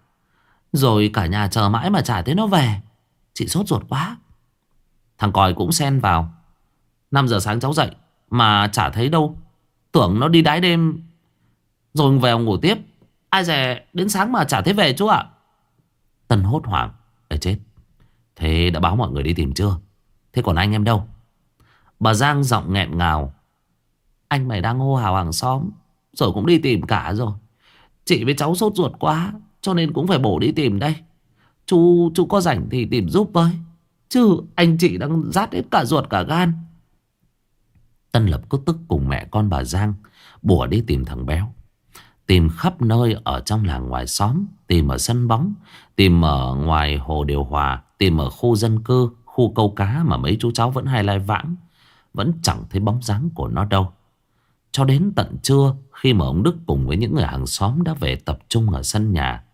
Rồi cả nhà chờ mãi mà chả thấy nó về. Chị sốt ruột quá. Thằng còi cũng xen vào. 5 giờ sáng cháu dậy, Mà chả thấy đâu. Tưởng nó đi đái đêm. Rồi về ngủ tiếp. Ai dè đến sáng mà chả thấy về chú ạ. Tân hốt hoảng. Ê, chết. Thế đã báo mọi người đi tìm chưa? Thế còn anh em đâu? Bà Giang giọng nghẹn ngào. Anh mày đang hô hào hàng xóm. Rồi cũng đi tìm cả rồi. Chị với cháu sốt ruột quá. Cho nên cũng phải bổ đi tìm đây. Chú chú có rảnh thì tìm giúp với. Chứ anh chị đang rát hết cả ruột cả gan. Tân lập cứ tức cùng mẹ con bà Giang, Bùa đi tìm thằng béo. Tìm khắp nơi ở trong làng ngoài xóm, Tìm ở sân bóng, Tìm ở ngoài hồ điều hòa, Tìm ở khu dân cư, Khu câu cá mà mấy chú cháu vẫn hay lai vãng. Vẫn chẳng thấy bóng dáng của nó đâu. Cho đến tận trưa, Khi mà ông Đức cùng với những người hàng xóm Đã về tập trung ở sân nhà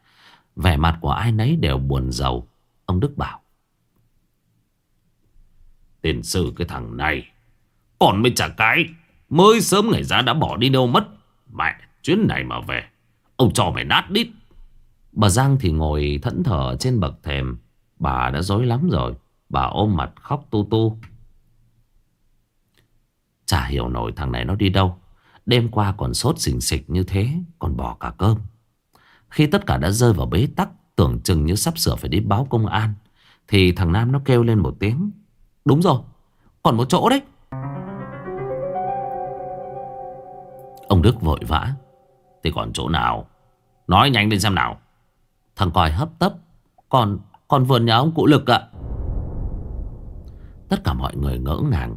Vẻ mặt của ai nấy đều buồn giàu Ông Đức bảo. Tiền sư, cái thằng này, Còn mới trả cái, Mới sớm ngày ra đã bỏ đi đâu mất. Mẹ, chuyến này mà về, Ông cho mày nát đít. Bà Giang thì ngồi thẫn thờ trên bậc thềm. Bà đã dối lắm rồi, Bà ôm mặt khóc tu tu. Chả hiểu nổi thằng này nó đi đâu. Đêm qua còn sốt xình xịch như thế, Còn bỏ cả cơm. Khi tất cả đã rơi vào bế tắc, Tưởng chừng như sắp sửa phải đi báo công an, Thì thằng Nam nó kêu lên một tiếng. Đúng rồi, Còn một chỗ đấy. Ông Đức vội vã. Thì còn chỗ nào? Nói nhanh lên xem nào. Thằng còi hấp tấp. Còn còn vườn nhà ông cụ lực ạ. Tất cả mọi người ngỡ ngàng.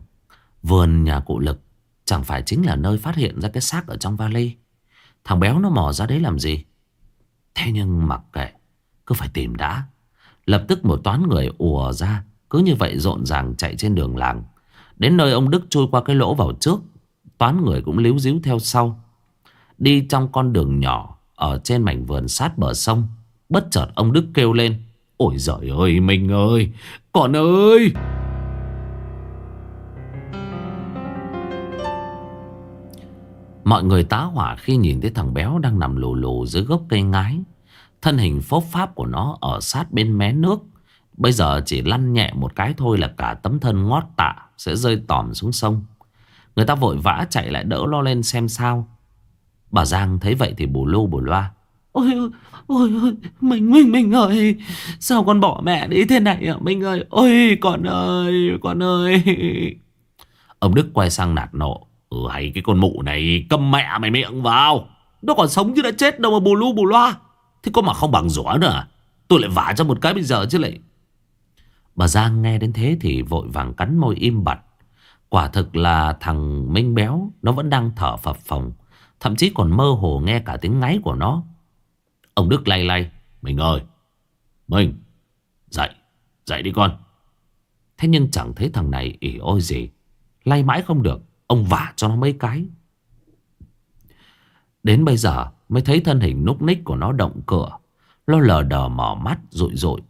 Vườn nhà cụ lực Chẳng phải chính là nơi phát hiện ra cái xác ở trong vali. Thằng béo nó mò ra đấy làm gì? Thế nhưng mặc kệ, Cứ phải tìm đã. Lập tức một toán người ùa ra, Cứ như vậy rộn ràng chạy trên đường làng. Đến nơi ông Đức trôi qua cái lỗ vào trước, Toán người cũng líu díu theo sau. Đi trong con đường nhỏ, Ở trên mảnh vườn sát bờ sông, Bất chợt ông Đức kêu lên, Ôi giời ơi mình ơi, Con ơi! Mọi người tá hỏa khi nhìn thấy thằng béo đang nằm lù lù dưới gốc cây ngái. Thân hình phốp pháp của nó ở sát bên mé nước. Bây giờ chỉ lăn nhẹ một cái thôi là cả tấm thân ngót tạ Sẽ rơi tòm xuống sông. Người ta vội vã chạy lại đỡ lo lên xem sao. Bà Giang thấy vậy thì bù lu bù loa. Ôi ôi ôi Mình mình mình ơi Sao con bỏ mẹ đi thế này à Mình ơi Ôi con ơi con ơi. Ông Đức quay sang nạt nộ Ừ hay cái con mụ này Câm mẹ mày miệng vào. Nó còn sống chứ đã chết đâu mà bù lu bù loa. Thế có mà không bằng rủa nữa? À? Tôi lại vả cho một cái bây giờ chứ lại. Bà Giang nghe đến thế thì vội vàng cắn môi im bặt. Quả thực là thằng Minh Béo, Nó vẫn đang thở phập phồng. Thậm chí còn mơ hồ nghe cả tiếng ngáy của nó. Ông Đức lay lay, Mình ơi Mình Dậy Dậy đi con. Thế nhưng chẳng thấy thằng này ỉ ôi gì. Lay mãi không được. Ông vả cho nó mấy cái. Đến bây giờ mới thấy thân hình núc ních của nó động cửa. Nó lờ đờ mở mắt rụi rụi.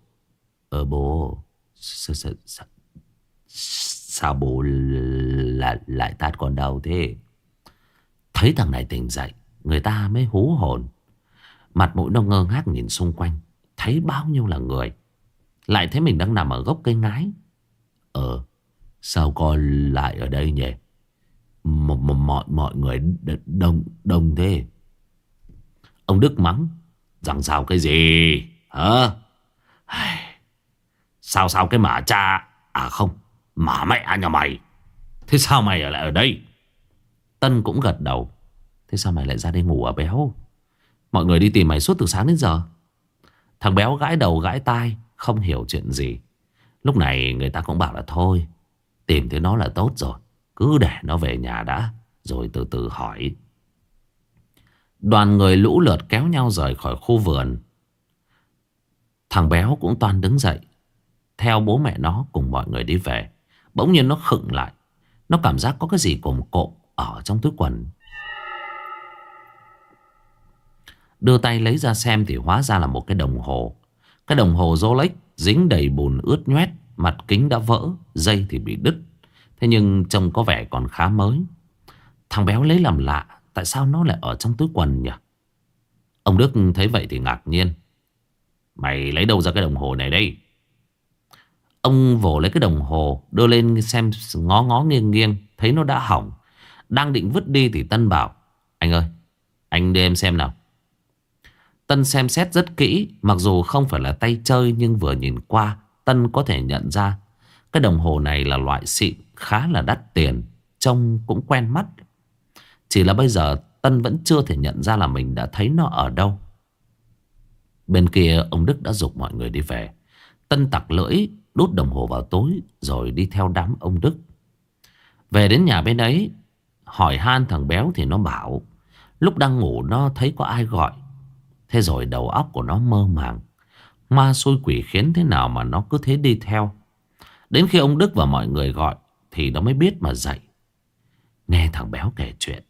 Ờ bố Sao, sao, sao, Sao bố lại, lại tát con đau thế? Thấy thằng này tỉnh dậy Người ta mới hú hồn. Mặt mũi nó ngơ ngác nhìn xung quanh Thấy bao nhiêu là người. Lại thấy mình đang nằm ở gốc cây ngái. Ờ Sao con lại ở đây nhỉ? Mọi mọi người đông đông thế. Ông Đức mắng, Rằng sao cái gì? Hả? Sao sao cái mả cha À không Mả mẹ à nhà mày? Thế sao mày lại ở đây? Tân cũng gật đầu. Thế sao mày lại ra đây ngủ ở béo? Mọi người đi tìm mày suốt từ sáng đến giờ. Thằng béo gãi đầu gãi tai, Không hiểu chuyện gì. Lúc này người ta cũng bảo là thôi, Tìm thấy nó là tốt rồi. Cứ để nó về nhà đã, Rồi từ từ hỏi. Đoàn người lũ lượt kéo nhau rời khỏi khu vườn. Thằng béo cũng toàn đứng dậy. Theo bố mẹ nó cùng mọi người đi về, Bỗng nhiên nó khựng lại. Nó cảm giác có cái gì cồm cộm Ở trong túi quần. Đưa tay lấy ra xem Thì hóa ra là một cái đồng hồ. Cái đồng hồ Rolex dính đầy bùn ướt nhoét, Mặt kính đã vỡ, Dây thì bị đứt. Thế nhưng trông có vẻ còn khá mới. Thằng béo lấy làm lạ, Tại sao nó lại ở trong túi quần nhỉ? Ông Đức thấy vậy thì ngạc nhiên. Mày lấy đâu ra cái đồng hồ này đây? Ông vỗ lấy cái đồng hồ, Đưa lên xem ngó ngó nghiêng nghiêng, Thấy nó đã hỏng. Đang định vứt đi thì Tân bảo, Anh ơi, anh đưa em xem nào. Tân xem xét rất kỹ, Mặc dù không phải là tay chơi Nhưng vừa nhìn qua, Tân có thể nhận ra cái đồng hồ này là loại xịn, khá là đắt tiền, Trông cũng quen mắt. Chỉ là bây giờ Tân vẫn chưa thể nhận ra là mình đã thấy nó ở đâu. Bên kia, ông Đức đã dục mọi người đi về. Tân tặc lưỡi, Đút đồng hồ vào tối Rồi đi theo đám ông Đức. Về đến nhà bên ấy, Hỏi han thằng béo thì nó bảo, Lúc đang ngủ nó thấy có ai gọi. Thế rồi đầu óc của nó mơ màng. Ma xui quỷ khiến thế nào mà nó cứ thế đi theo? Đến khi ông Đức và mọi người gọi Thì nó mới biết mà dậy. Nghe thằng béo kể chuyện,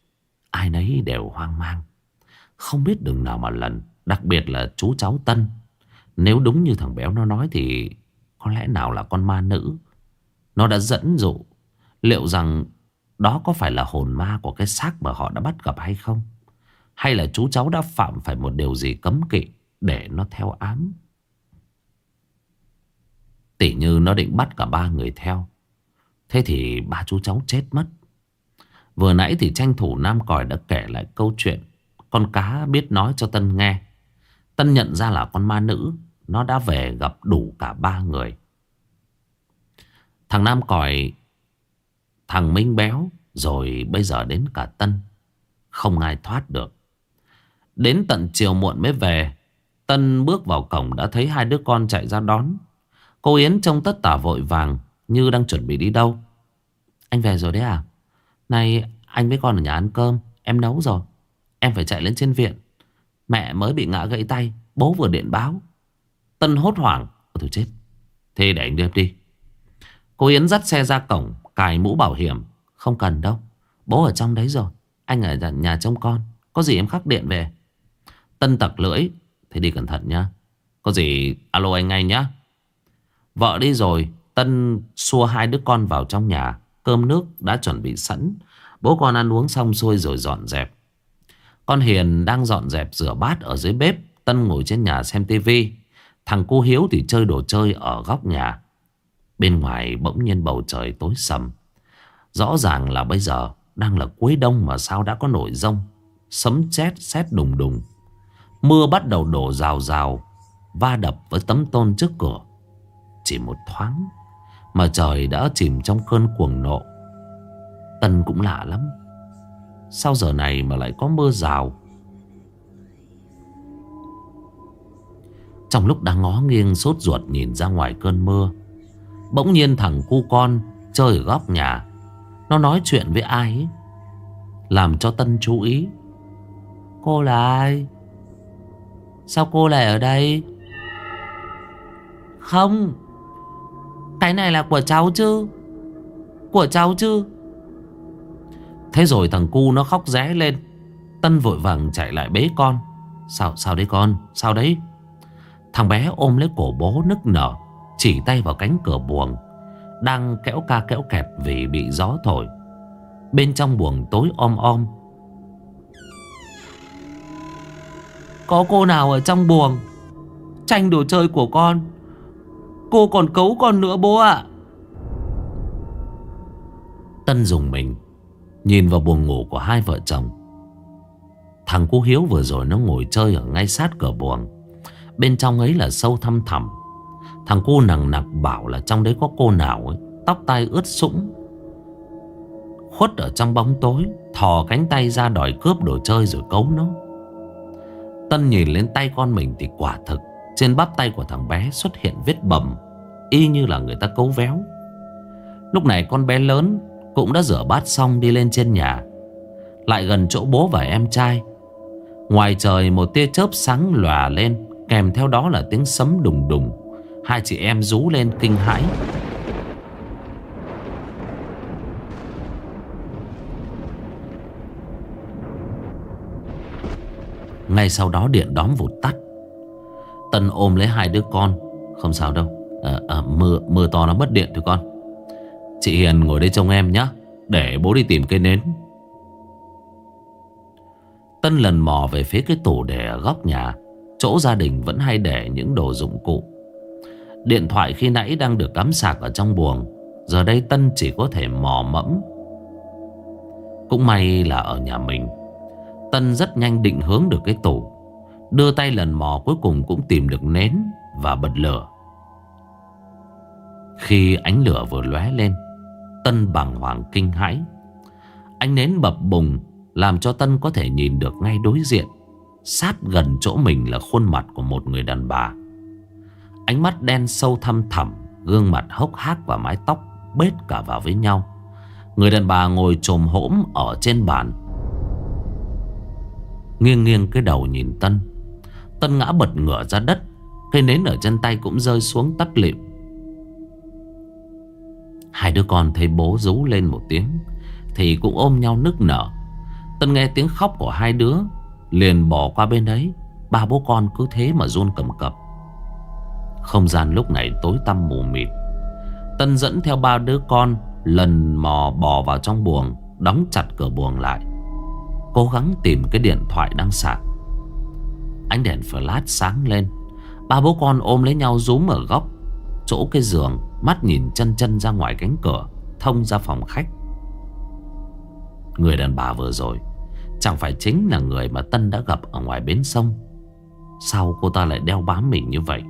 Ai nấy đều hoang mang. Không biết đường nào mà lần Đặc biệt là chú cháu Tân. Nếu đúng như thằng béo nó nói thì Có lẽ nào là con ma nữ. Nó đã dẫn dụ Liệu rằng đó có phải là hồn ma của cái xác mà họ đã bắt gặp hay không? Hay là chú cháu đã phạm phải một điều gì cấm kỵ Để nó theo ám? Tỉ như nó định bắt cả ba người theo. Thế thì ba chú cháu chết mất. Vừa nãy thì tranh thủ Nam Còi đã kể lại câu chuyện Con cá biết nói cho Tân nghe. Tân nhận ra là con ma nữ, Nó đã về gặp đủ cả ba người. Thằng Nam Còi, Thằng Minh béo, Rồi bây giờ đến cả Tân. Không ai thoát được. Đến tận chiều muộn mới về, Tân bước vào cổng đã thấy hai đứa con chạy ra đón. Cô Yến trông tất tả vội vàng Như đang chuẩn bị đi đâu. Anh về rồi đấy à? Này anh với con ở nhà ăn cơm, Em nấu rồi. Em phải chạy lên trên viện. Mẹ mới bị ngã gãy tay, Bố vừa điện báo. Tân hốt hoảng. Ôi thôi chết. Thế để anh đưa đi. Cô Yến dắt xe ra cổng, Cài mũ bảo hiểm. Không cần đâu. Bố ở trong đấy rồi. Anh ở nhà trông con. Có gì em khắc điện về? Tân tặc lưỡi. Thế đi cẩn thận nhá. Có gì alo anh ngay nhá. Vợ đi rồi, Tân xua hai đứa con vào trong nhà. Cơm nước đã chuẩn bị sẵn. Bố con ăn uống xong xuôi rồi dọn dẹp. Con Hiền đang dọn dẹp rửa bát ở dưới bếp. Tân ngồi trên nhà xem tivi. Thằng cô Hiếu thì chơi đồ chơi ở góc nhà. Bên ngoài bỗng nhiên bầu trời tối sầm. Rõ ràng là bây giờ Đang là cuối đông mà sao đã có nổi rông. Sấm chét xét đùng đùng. Mưa bắt đầu đổ rào rào, Va đập với tấm tôn trước cửa. Chỉ một thoáng Mà trời đã chìm trong cơn cuồng nộ. Tân cũng lạ lắm. Sao giờ này mà lại có mưa rào? Trong lúc đang ngó nghiêng sốt ruột nhìn ra ngoài cơn mưa, Bỗng nhiên thằng cu con chơi ở góc nhà. Nó nói chuyện với ai ấy? Làm cho Tân chú ý. Cô là ai? Sao cô lại ở đây? Không! Cái này là của cháu chứ? Của cháu chứ? Thế rồi thằng cu nó khóc ré lên. Tân vội vàng chạy lại bế con. Sao sao đấy con? Sao đấy? Thằng bé ôm lấy cổ bố nức nở, Chỉ tay vào cánh cửa buồng, Đang kéo ca kéo kẹt vì bị gió thổi. Bên trong buồng tối om om. Có cô nào ở trong buồng? Tranh đồ chơi của con. Cô còn cấu con nữa bố ạ. Tân dùng mình, Nhìn vào buồng ngủ của hai vợ chồng. Thằng cô Hiếu vừa rồi nó ngồi chơi ở ngay sát cửa buồng. Bên trong ấy là sâu thăm thẳm. Thằng cô nằng nặc bảo là trong đấy có cô nào ấy, Tóc tai ướt sũng. Khuất ở trong bóng tối, Thò cánh tay ra đòi cướp đồ chơi rồi cấu nó. Tân nhìn lên tay con mình thì quả thực trên bắp tay của thằng bé xuất hiện vết bầm, Y như là người ta cấu véo. Lúc này con bé lớn Cũng đã rửa bát xong đi lên trên nhà, Lại gần chỗ bố và em trai. Ngoài trời, một tia chớp sáng lòa lên, Kèm theo đó là tiếng sấm đùng đùng. Hai chị em rú lên kinh hãi. Ngay sau đó điện đóm vụt tắt. Tân ôm lấy hai đứa con. Không sao đâu. À, à, mưa, mưa to nó mất điện thôi con. Chị Hiền ngồi đây trông em nhé Để bố đi tìm cây nến. Tân lần mò về phía cái tủ để ở góc nhà. Chỗ gia đình vẫn hay để những đồ dụng cụ. Điện thoại khi nãy đang được cắm sạc ở trong buồng. Giờ đây Tân chỉ có thể mò mẫm. Cũng may là ở nhà mình. Tân rất nhanh định hướng được cái tủ Đưa tay lần mò cuối cùng cũng tìm được nến Và bật lửa. Khi ánh lửa vừa lóe lên, Tân bàng hoàng kinh hãi. Ánh nến bập bùng Làm cho Tân có thể nhìn được ngay đối diện, Sát gần chỗ mình là khuôn mặt của một người đàn bà. Ánh mắt đen sâu thăm thẳm, Gương mặt hốc hác và mái tóc Bết cả vào với nhau. Người đàn bà ngồi trồm hỗm ở trên bàn. Nghiêng nghiêng cái đầu nhìn Tân. Tân ngã bật ngửa ra đất Cây nến ở chân tay cũng rơi xuống tắt lịm. Hai đứa con thấy bố rú lên một tiếng, Thì cũng ôm nhau nức nở. Tân nghe tiếng khóc của hai đứa, Liền bỏ qua bên đấy Ba bố con cứ thế mà run cầm cập. Không gian lúc này tối tăm mù mịt. Tân dẫn theo ba đứa con Lần mò bò vào trong buồng, Đóng chặt cửa buồng lại. Cố gắng tìm cái điện thoại đang sạc. Ánh đèn flash sáng lên. Ba bố con ôm lấy nhau rúm ở góc, Chỗ cái giường, Mắt nhìn chân chân ra ngoài cánh cửa, Thông ra phòng khách. Người đàn bà vừa rồi, Chẳng phải chính là người mà Tân đã gặp Ở ngoài bến sông. Sao cô ta lại đeo bám mình như vậy?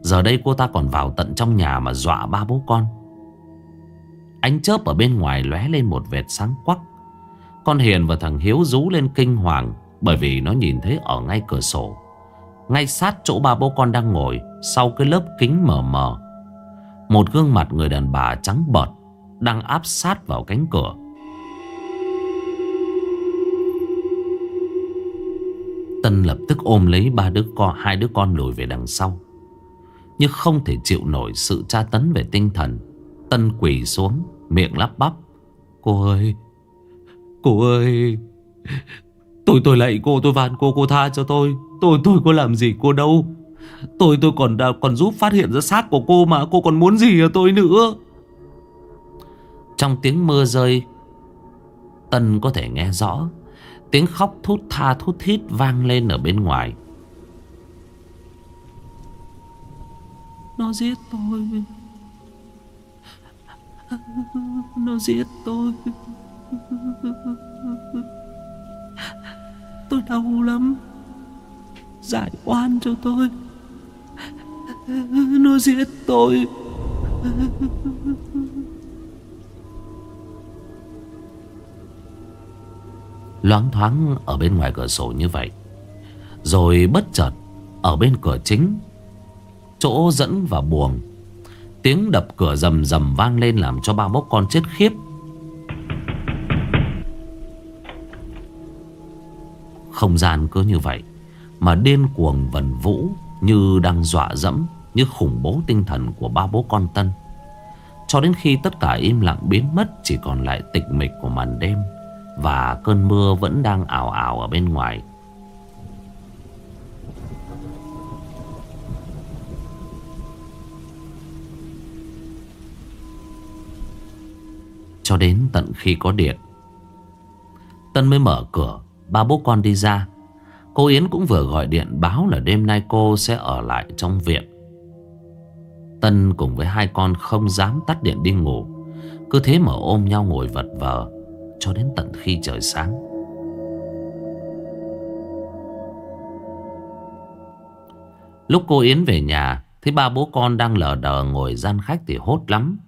Giờ đây cô ta còn vào tận trong nhà Mà dọa ba bố con. Ánh chớp ở bên ngoài lóe lên một vệt sáng quắc. Con Hiền và thằng Hiếu rú lên kinh hoàng. Bởi vì nó nhìn thấy ở ngay cửa sổ. Ngay sát chỗ ba bố con đang ngồi, Sau cái lớp kính mờ mờ. Một gương mặt người đàn bà trắng bợt Đang áp sát vào cánh cửa. Tân lập tức ôm lấy ba đứa con, Hai đứa con lùi về đằng sau. Nhưng không thể chịu nổi sự tra tấn về tinh thần. Tân quỳ xuống, Miệng lắp bắp. Cô ơi Cô ơi Tôi tôi lạy cô, tôi van cô cô tha cho tôi. Tôi tôi có làm gì cô đâu. Tôi tôi còn còn giúp phát hiện ra xác của cô mà, Cô còn muốn gì ở tôi nữa? Trong tiếng mưa rơi, Tân có thể nghe rõ Tiếng khóc thút tha thút thít vang lên ở bên ngoài. Nó giết tôi. Nó giết tôi. Tôi đau lắm. Giải oan cho tôi. Nó giết tôi. Loáng thoáng ở bên ngoài cửa sổ như vậy. Rồi bất chợt, Ở bên cửa chính, Chỗ dẫn vào buồng, Tiếng đập cửa rầm rầm vang lên Làm cho ba bốc con chết khiếp. Không gian cứ như vậy, Mà điên cuồng vần vũ Như đang dọa dẫm Như khủng bố tinh thần của ba bố con Tân. Cho đến khi tất cả im lặng biến mất, Chỉ còn lại tịch mịch của màn đêm và cơn mưa vẫn đang ảo ảo ở bên ngoài. Cho đến tận khi có điện, Tân mới mở cửa. Ba bố con đi ra. Cô Yến cũng vừa gọi điện báo là đêm nay cô sẽ ở lại trong viện. Tân cùng với hai con không dám tắt điện đi ngủ. Cứ thế mà ôm nhau ngồi vật vờ, Cho đến tận khi trời sáng. Lúc cô Yến về nhà Thấy ba bố con đang lờ đờ ngồi gian khách thì hốt lắm.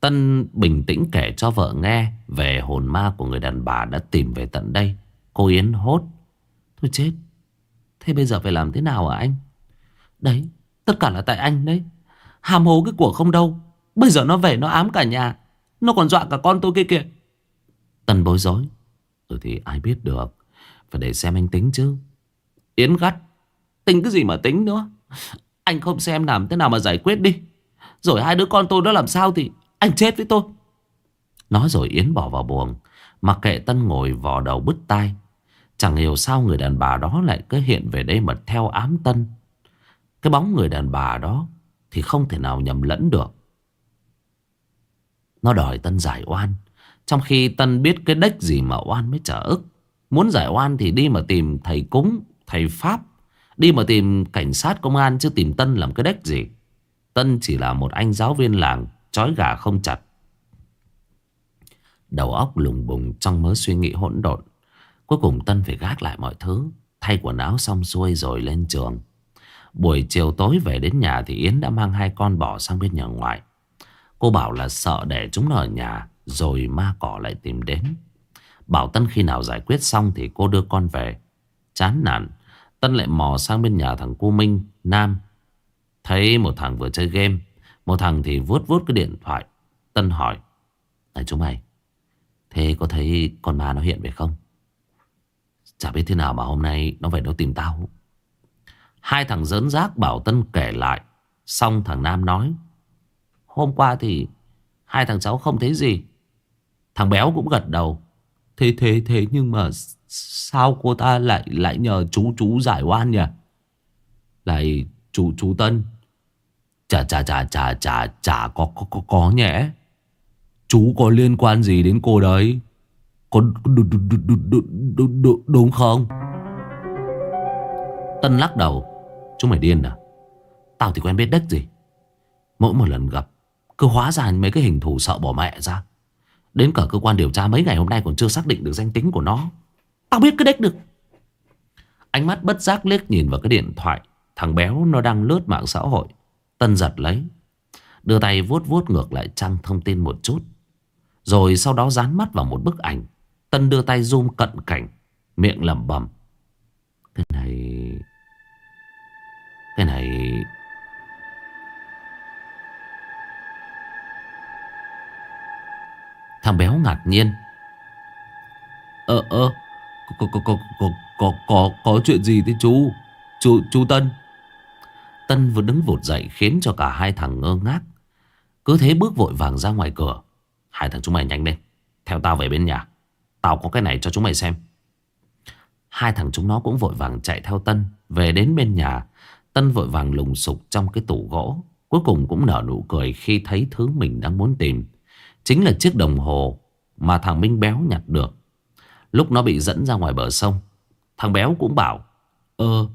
Tân bình tĩnh kể cho vợ nghe Về hồn ma của người đàn bà đã tìm về tận đây. Cô Yến hốt. Thôi chết. Thế bây giờ phải làm thế nào hả anh? Đấy, tất cả là tại anh đấy. Hàm hố cái của không đâu. Bây giờ nó về, nó ám cả nhà. Nó còn dọa cả con tôi kia kìa. Tân bối rối. Ừ thì ai biết được. Phải để xem anh tính chứ. Yến gắt. Tính cái gì mà tính nữa? Anh không xem làm thế nào mà giải quyết đi. Rồi hai đứa con tôi nó làm sao thì Anh chết với tôi. Nói rồi Yến bỏ vào buồng. Mặc kệ Tân ngồi vò đầu bứt tai. Chẳng hiểu sao người đàn bà đó lại cứ hiện về đây mà theo ám Tân Cái bóng người đàn bà đó Thì không thể nào nhầm lẫn được Nó đòi Tân giải oan Trong khi Tân biết cái đếch gì mà oan mới trở ức Muốn giải oan thì đi mà tìm thầy cúng Thầy Pháp Đi mà tìm cảnh sát công an chứ tìm Tân làm cái đếch gì. Tân chỉ là một anh giáo viên làng, trói gà không chặt. Đầu óc lùng bùng trong mớ suy nghĩ hỗn độn. Cuối cùng Tân phải gác lại mọi thứ, thay quần áo xong xuôi rồi lên trường. Buổi chiều tối về đến nhà thì Yến đã mang hai con bỏ sang bên nhà ngoại. Cô bảo là sợ để chúng nó ở nhà rồi ma cỏ lại tìm đến. Bảo Tân khi nào giải quyết xong thì cô đưa con về. Chán nản, Tân lại mò sang bên nhà thằng Cô Minh, Nam. Thấy một thằng vừa chơi game, một thằng thì vuốt vuốt cái điện thoại. Tân hỏi, Này chúng mày, thế có thấy con ma nó hiện về không? Chả biết thế nào mà hôm nay nó về nó tìm tao. Hai thằng dớn rác bảo Tân kể lại. Xong thằng Nam nói, Hôm qua thì hai thằng cháu không thấy gì. Thằng béo cũng gật đầu. Thế thế thế nhưng mà Sao cô ta lại lại nhờ chú chú giải oan nhỉ? Lại chú chú Tân. Chà chà chà chà chà chà có có có, có nhẽ. Chú có liên quan gì đến cô đấy? Có đúng không? Tân lắc đầu. Chúng mày điên à? Tao thì quen biết đất gì. Mỗi một lần gặp, cứ hóa ra mấy cái hình thù sợ bỏ mẹ ra. Đến cả cơ quan điều tra mấy ngày hôm nay còn chưa xác định được danh tính của nó. Tao biết cái đếch được Ánh mắt bất giác liếc nhìn vào cái điện thoại Thằng béo nó đang lướt mạng xã hội Tân giật lấy Đưa tay vuốt vuốt ngược lại trang thông tin một chút Rồi sau đó dán mắt vào một bức ảnh Tân đưa tay zoom cận cảnh Miệng lẩm bẩm. Cái này Cái này. Thằng béo ngạc nhiên. Ờ ờ có, có, có, có, có, có, có chuyện gì thế chú? Chú, chú Tân? Tân vừa đứng vụt dậy khiến cho cả hai thằng ngơ ngác. Cứ thế bước vội vàng ra ngoài cửa. Hai thằng chúng mày nhanh lên Theo tao về bên nhà. Tao có cái này cho chúng mày xem. Hai thằng chúng nó cũng vội vàng chạy theo Tân Về đến bên nhà. Tân vội vàng lùng sục trong cái tủ gỗ Cuối cùng cũng nở nụ cười khi thấy thứ mình đang muốn tìm. Chính là chiếc đồng hồ Mà thằng Minh Béo nhặt được. Lúc nó bị dẫn ra ngoài bờ sông Thằng béo cũng bảo Ơ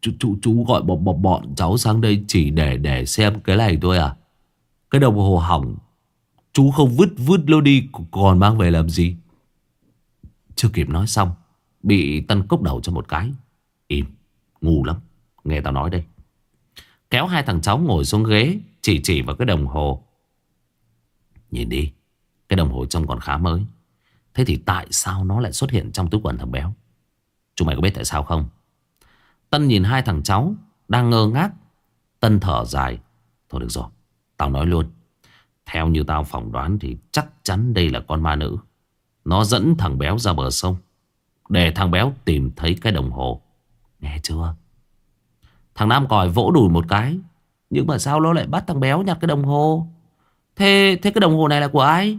chú, chú, chú gọi bọn, bọn, bọn cháu sang đây chỉ để để xem cái này thôi à? Cái đồng hồ hỏng Chú không vứt vứt lô đi Còn mang về làm gì? Chưa kịp nói xong Bị Tân cốc đầu cho một cái. Im, ngu lắm Nghe tao nói đây. Kéo hai thằng cháu ngồi xuống ghế Chỉ chỉ vào cái đồng hồ. Nhìn đi Cái đồng hồ trông còn khá mới. Thế thì tại sao nó lại xuất hiện trong túi quần thằng béo? Chúng mày có biết tại sao không? Tân nhìn hai thằng cháu Đang ngơ ngác. Tân thở dài. Thôi được rồi Tao nói luôn. Theo như tao phỏng đoán thì chắc chắn đây là con ma nữ. Nó dẫn thằng béo ra bờ sông Để thằng béo tìm thấy cái đồng hồ. Nghe chưa? Thằng Nam còi vỗ đùi một cái Nhưng mà sao nó lại bắt thằng béo nhặt cái đồng hồ? Thế, thế cái đồng hồ này là của ai?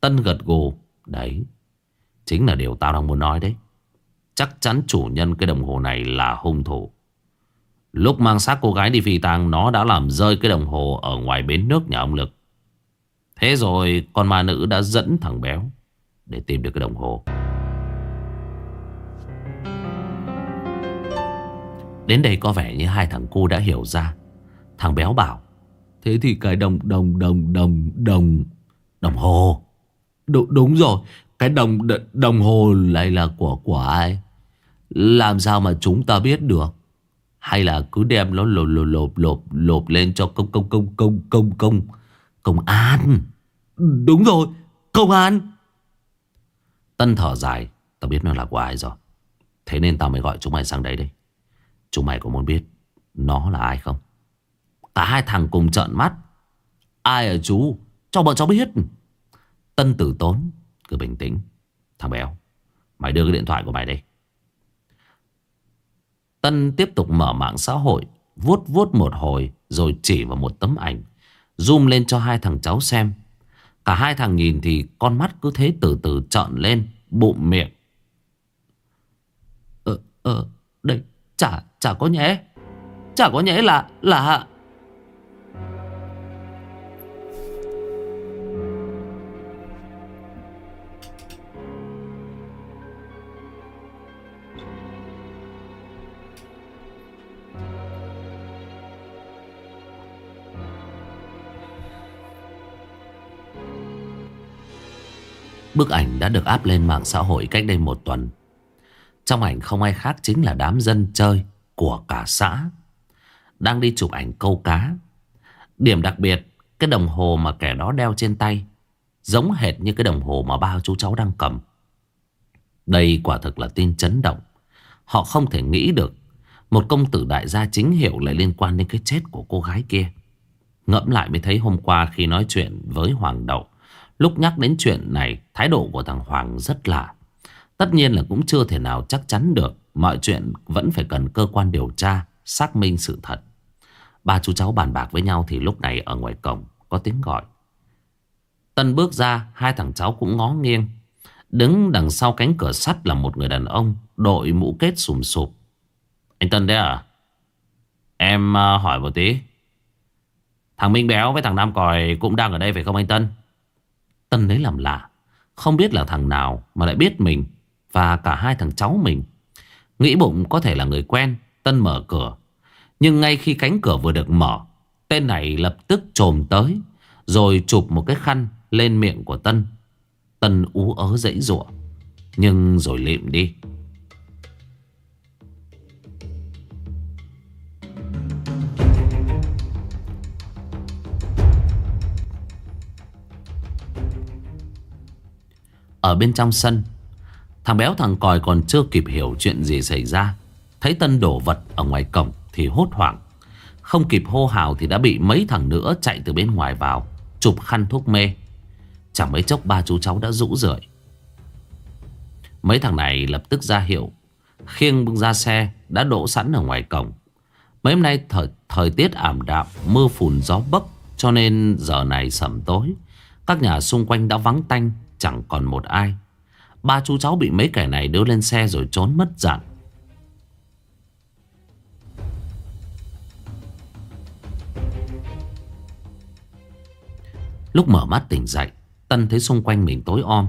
Tân gật gù. Đấy Chính là điều tao đang muốn nói đấy. Chắc chắn chủ nhân cái đồng hồ này là hung thủ. Lúc mang xác cô gái đi phi tang Nó đã làm rơi cái đồng hồ Ở ngoài bến nước nhà ông Lực. Thế rồi con ma nữ đã dẫn thằng béo để tìm được cái đồng hồ. Đến đây có vẻ như hai thằng cu đã hiểu ra. Thằng béo bảo Thế thì cái đồng đồng đồng đồng đồng Đồng hồ. Đúng, đúng rồi Cái đồng đồng hồ này là của của ai? Làm sao mà chúng ta biết được? Hay là cứ đem nó lộp lộp lộp lộp lộp lên cho công công công công công công công an? Đúng rồi Công an. Tân thở dài. Tao biết nó là của ai rồi. Thế nên tao mới gọi chúng mày sang đây đây. Chúng mày có muốn biết Nó là ai không? Cả hai thằng cùng trợn mắt. Ai ở chú? Cho bọn cháu biết. Tân tử tốn, Cứ bình tĩnh. Thằng béo, Mày đưa cái điện thoại của mày đây. Tân tiếp tục mở mạng xã hội, Vuốt vuốt một hồi, Rồi chỉ vào một tấm ảnh, Zoom lên cho hai thằng cháu xem. Cả hai thằng nhìn thì con mắt cứ thế từ từ trợn lên Bụng miệng. Ờ, ờ, đây, chả, chả có nhẽ Chả có nhẽ là, là Bức ảnh đã được áp lên mạng xã hội cách đây một tuần. Trong ảnh không ai khác chính là đám dân chơi của cả xã. Đang đi chụp ảnh câu cá. Điểm đặc biệt, cái đồng hồ mà kẻ đó đeo trên tay giống hệt như cái đồng hồ mà ba chú cháu đang cầm. Đây quả thực là tin chấn động. Họ không thể nghĩ được một công tử đại gia chính hiệu lại liên quan đến cái chết của cô gái kia. Ngẫm lại mới thấy hôm qua khi nói chuyện với Hoàng Đậu Lúc nhắc đến chuyện này, Thái độ của thằng Hoàng rất lạ. Tất nhiên là cũng chưa thể nào chắc chắn được Mọi chuyện vẫn phải cần cơ quan điều tra Xác minh sự thật. Ba chú cháu bàn bạc với nhau Thì lúc này ở ngoài cổng có tiếng gọi. Tân bước ra, Hai thằng cháu cũng ngó nghiêng. Đứng đằng sau cánh cửa sắt là một người đàn ông Đội mũ kết sùm sụp. Anh Tân đấy à? Em à, hỏi một tí. Thằng Minh Béo với thằng Nam Còi Cũng đang ở đây phải không anh Tân? Tân lấy làm lạ. Không biết là thằng nào mà lại biết mình Và cả hai thằng cháu mình. Nghĩ bụng có thể là người quen Tân mở cửa. Nhưng ngay khi cánh cửa vừa được mở Tên này lập tức trồm tới Rồi chụp một cái khăn lên miệng của Tân. Tân ú ớ dãy ruộng, Nhưng rồi lịm đi. Ở bên trong sân. Thằng béo thằng còi còn chưa kịp hiểu chuyện gì xảy ra. Thấy Tân đổ vật ở ngoài cổng Thì hốt hoảng. Không kịp hô hào thì đã bị mấy thằng nữa chạy từ bên ngoài vào Chụp khăn thuốc mê. Chẳng mấy chốc ba chú cháu đã rũ rượi. Mấy thằng này lập tức ra hiệu. Khiêng bưng ra xe Đã đổ sẵn ở ngoài cổng. Mấy hôm nay thời, thời tiết ảm đạm Mưa phùn gió bấc Cho nên giờ này sẩm tối. Các nhà xung quanh đã vắng tanh. Chẳng còn một ai. Ba chú cháu bị mấy kẻ này đưa lên xe rồi trốn mất dạng. Lúc mở mắt tỉnh dậy, Tân thấy xung quanh mình tối om.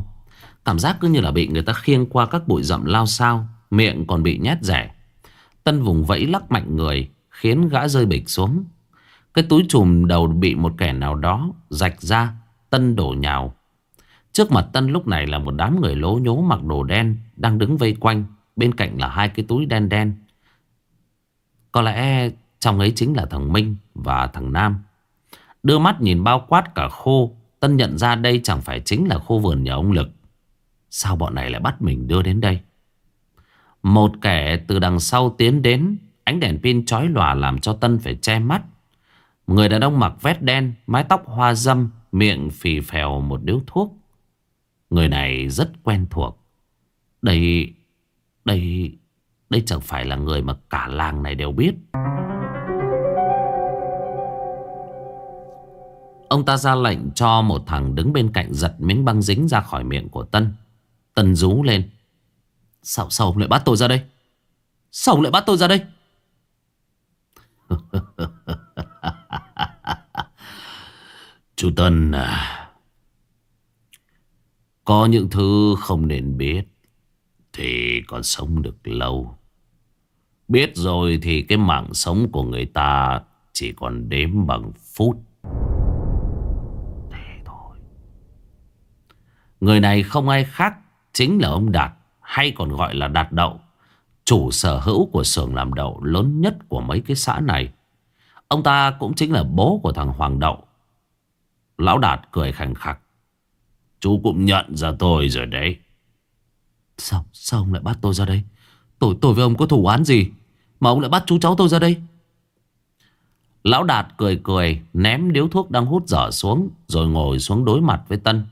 Cảm giác cứ như là bị người ta khiêng qua các bụi rậm lao sao, Miệng còn bị nhét rẻ. Tân vùng vẫy lắc mạnh người, Khiến gã rơi bịch xuống. Cái túi chùm đầu bị một kẻ nào đó Rạch ra, Tân đổ nhào. Trước mặt Tân lúc này là một đám người lố nhố mặc đồ đen Đang đứng vây quanh, Bên cạnh là hai cái túi đen đen. Có lẽ trong ấy chính là thằng Minh và thằng Nam. Đưa mắt nhìn bao quát cả khô, Tân nhận ra đây chẳng phải chính là khu vườn nhà ông Lực. Sao bọn này lại bắt mình đưa đến đây? Một kẻ từ đằng sau tiến đến, Ánh đèn pin chói lòa làm cho Tân phải che mắt. Người đàn ông mặc vest đen, Mái tóc hoa dâm, Miệng phì phèo một điếu thuốc. Người này rất quen thuộc. Đây, đây, đây chẳng phải là người mà cả làng này đều biết. Ông ta ra lệnh cho một thằng đứng bên cạnh giật miếng băng dính ra khỏi miệng của Tân. Tân rú lên. Sao, sao ông lại bắt tôi ra đây? Sao ông lại bắt tôi ra đây? Chú Tân à, có những thứ không nên biết Thì còn sống được lâu. Biết rồi thì cái mạng sống của người ta Chỉ còn đếm bằng phút. Thế thôi. Người này không ai khác Chính là ông Đạt, Hay còn gọi là Đạt Đậu, Chủ sở hữu của xưởng làm đậu lớn nhất của mấy cái xã này. Ông ta cũng chính là bố của thằng Hoàng Đậu. Lão Đạt cười khành khặc Chú cũng nhận ra tôi rồi đấy. Sao, sao ông lại bắt tôi ra đây? Tôi, tôi với ông có thủ án gì Mà ông lại bắt chú cháu tôi ra đây? Lão Đạt cười cười Ném điếu thuốc đang hút dở xuống Rồi ngồi xuống đối mặt với Tân.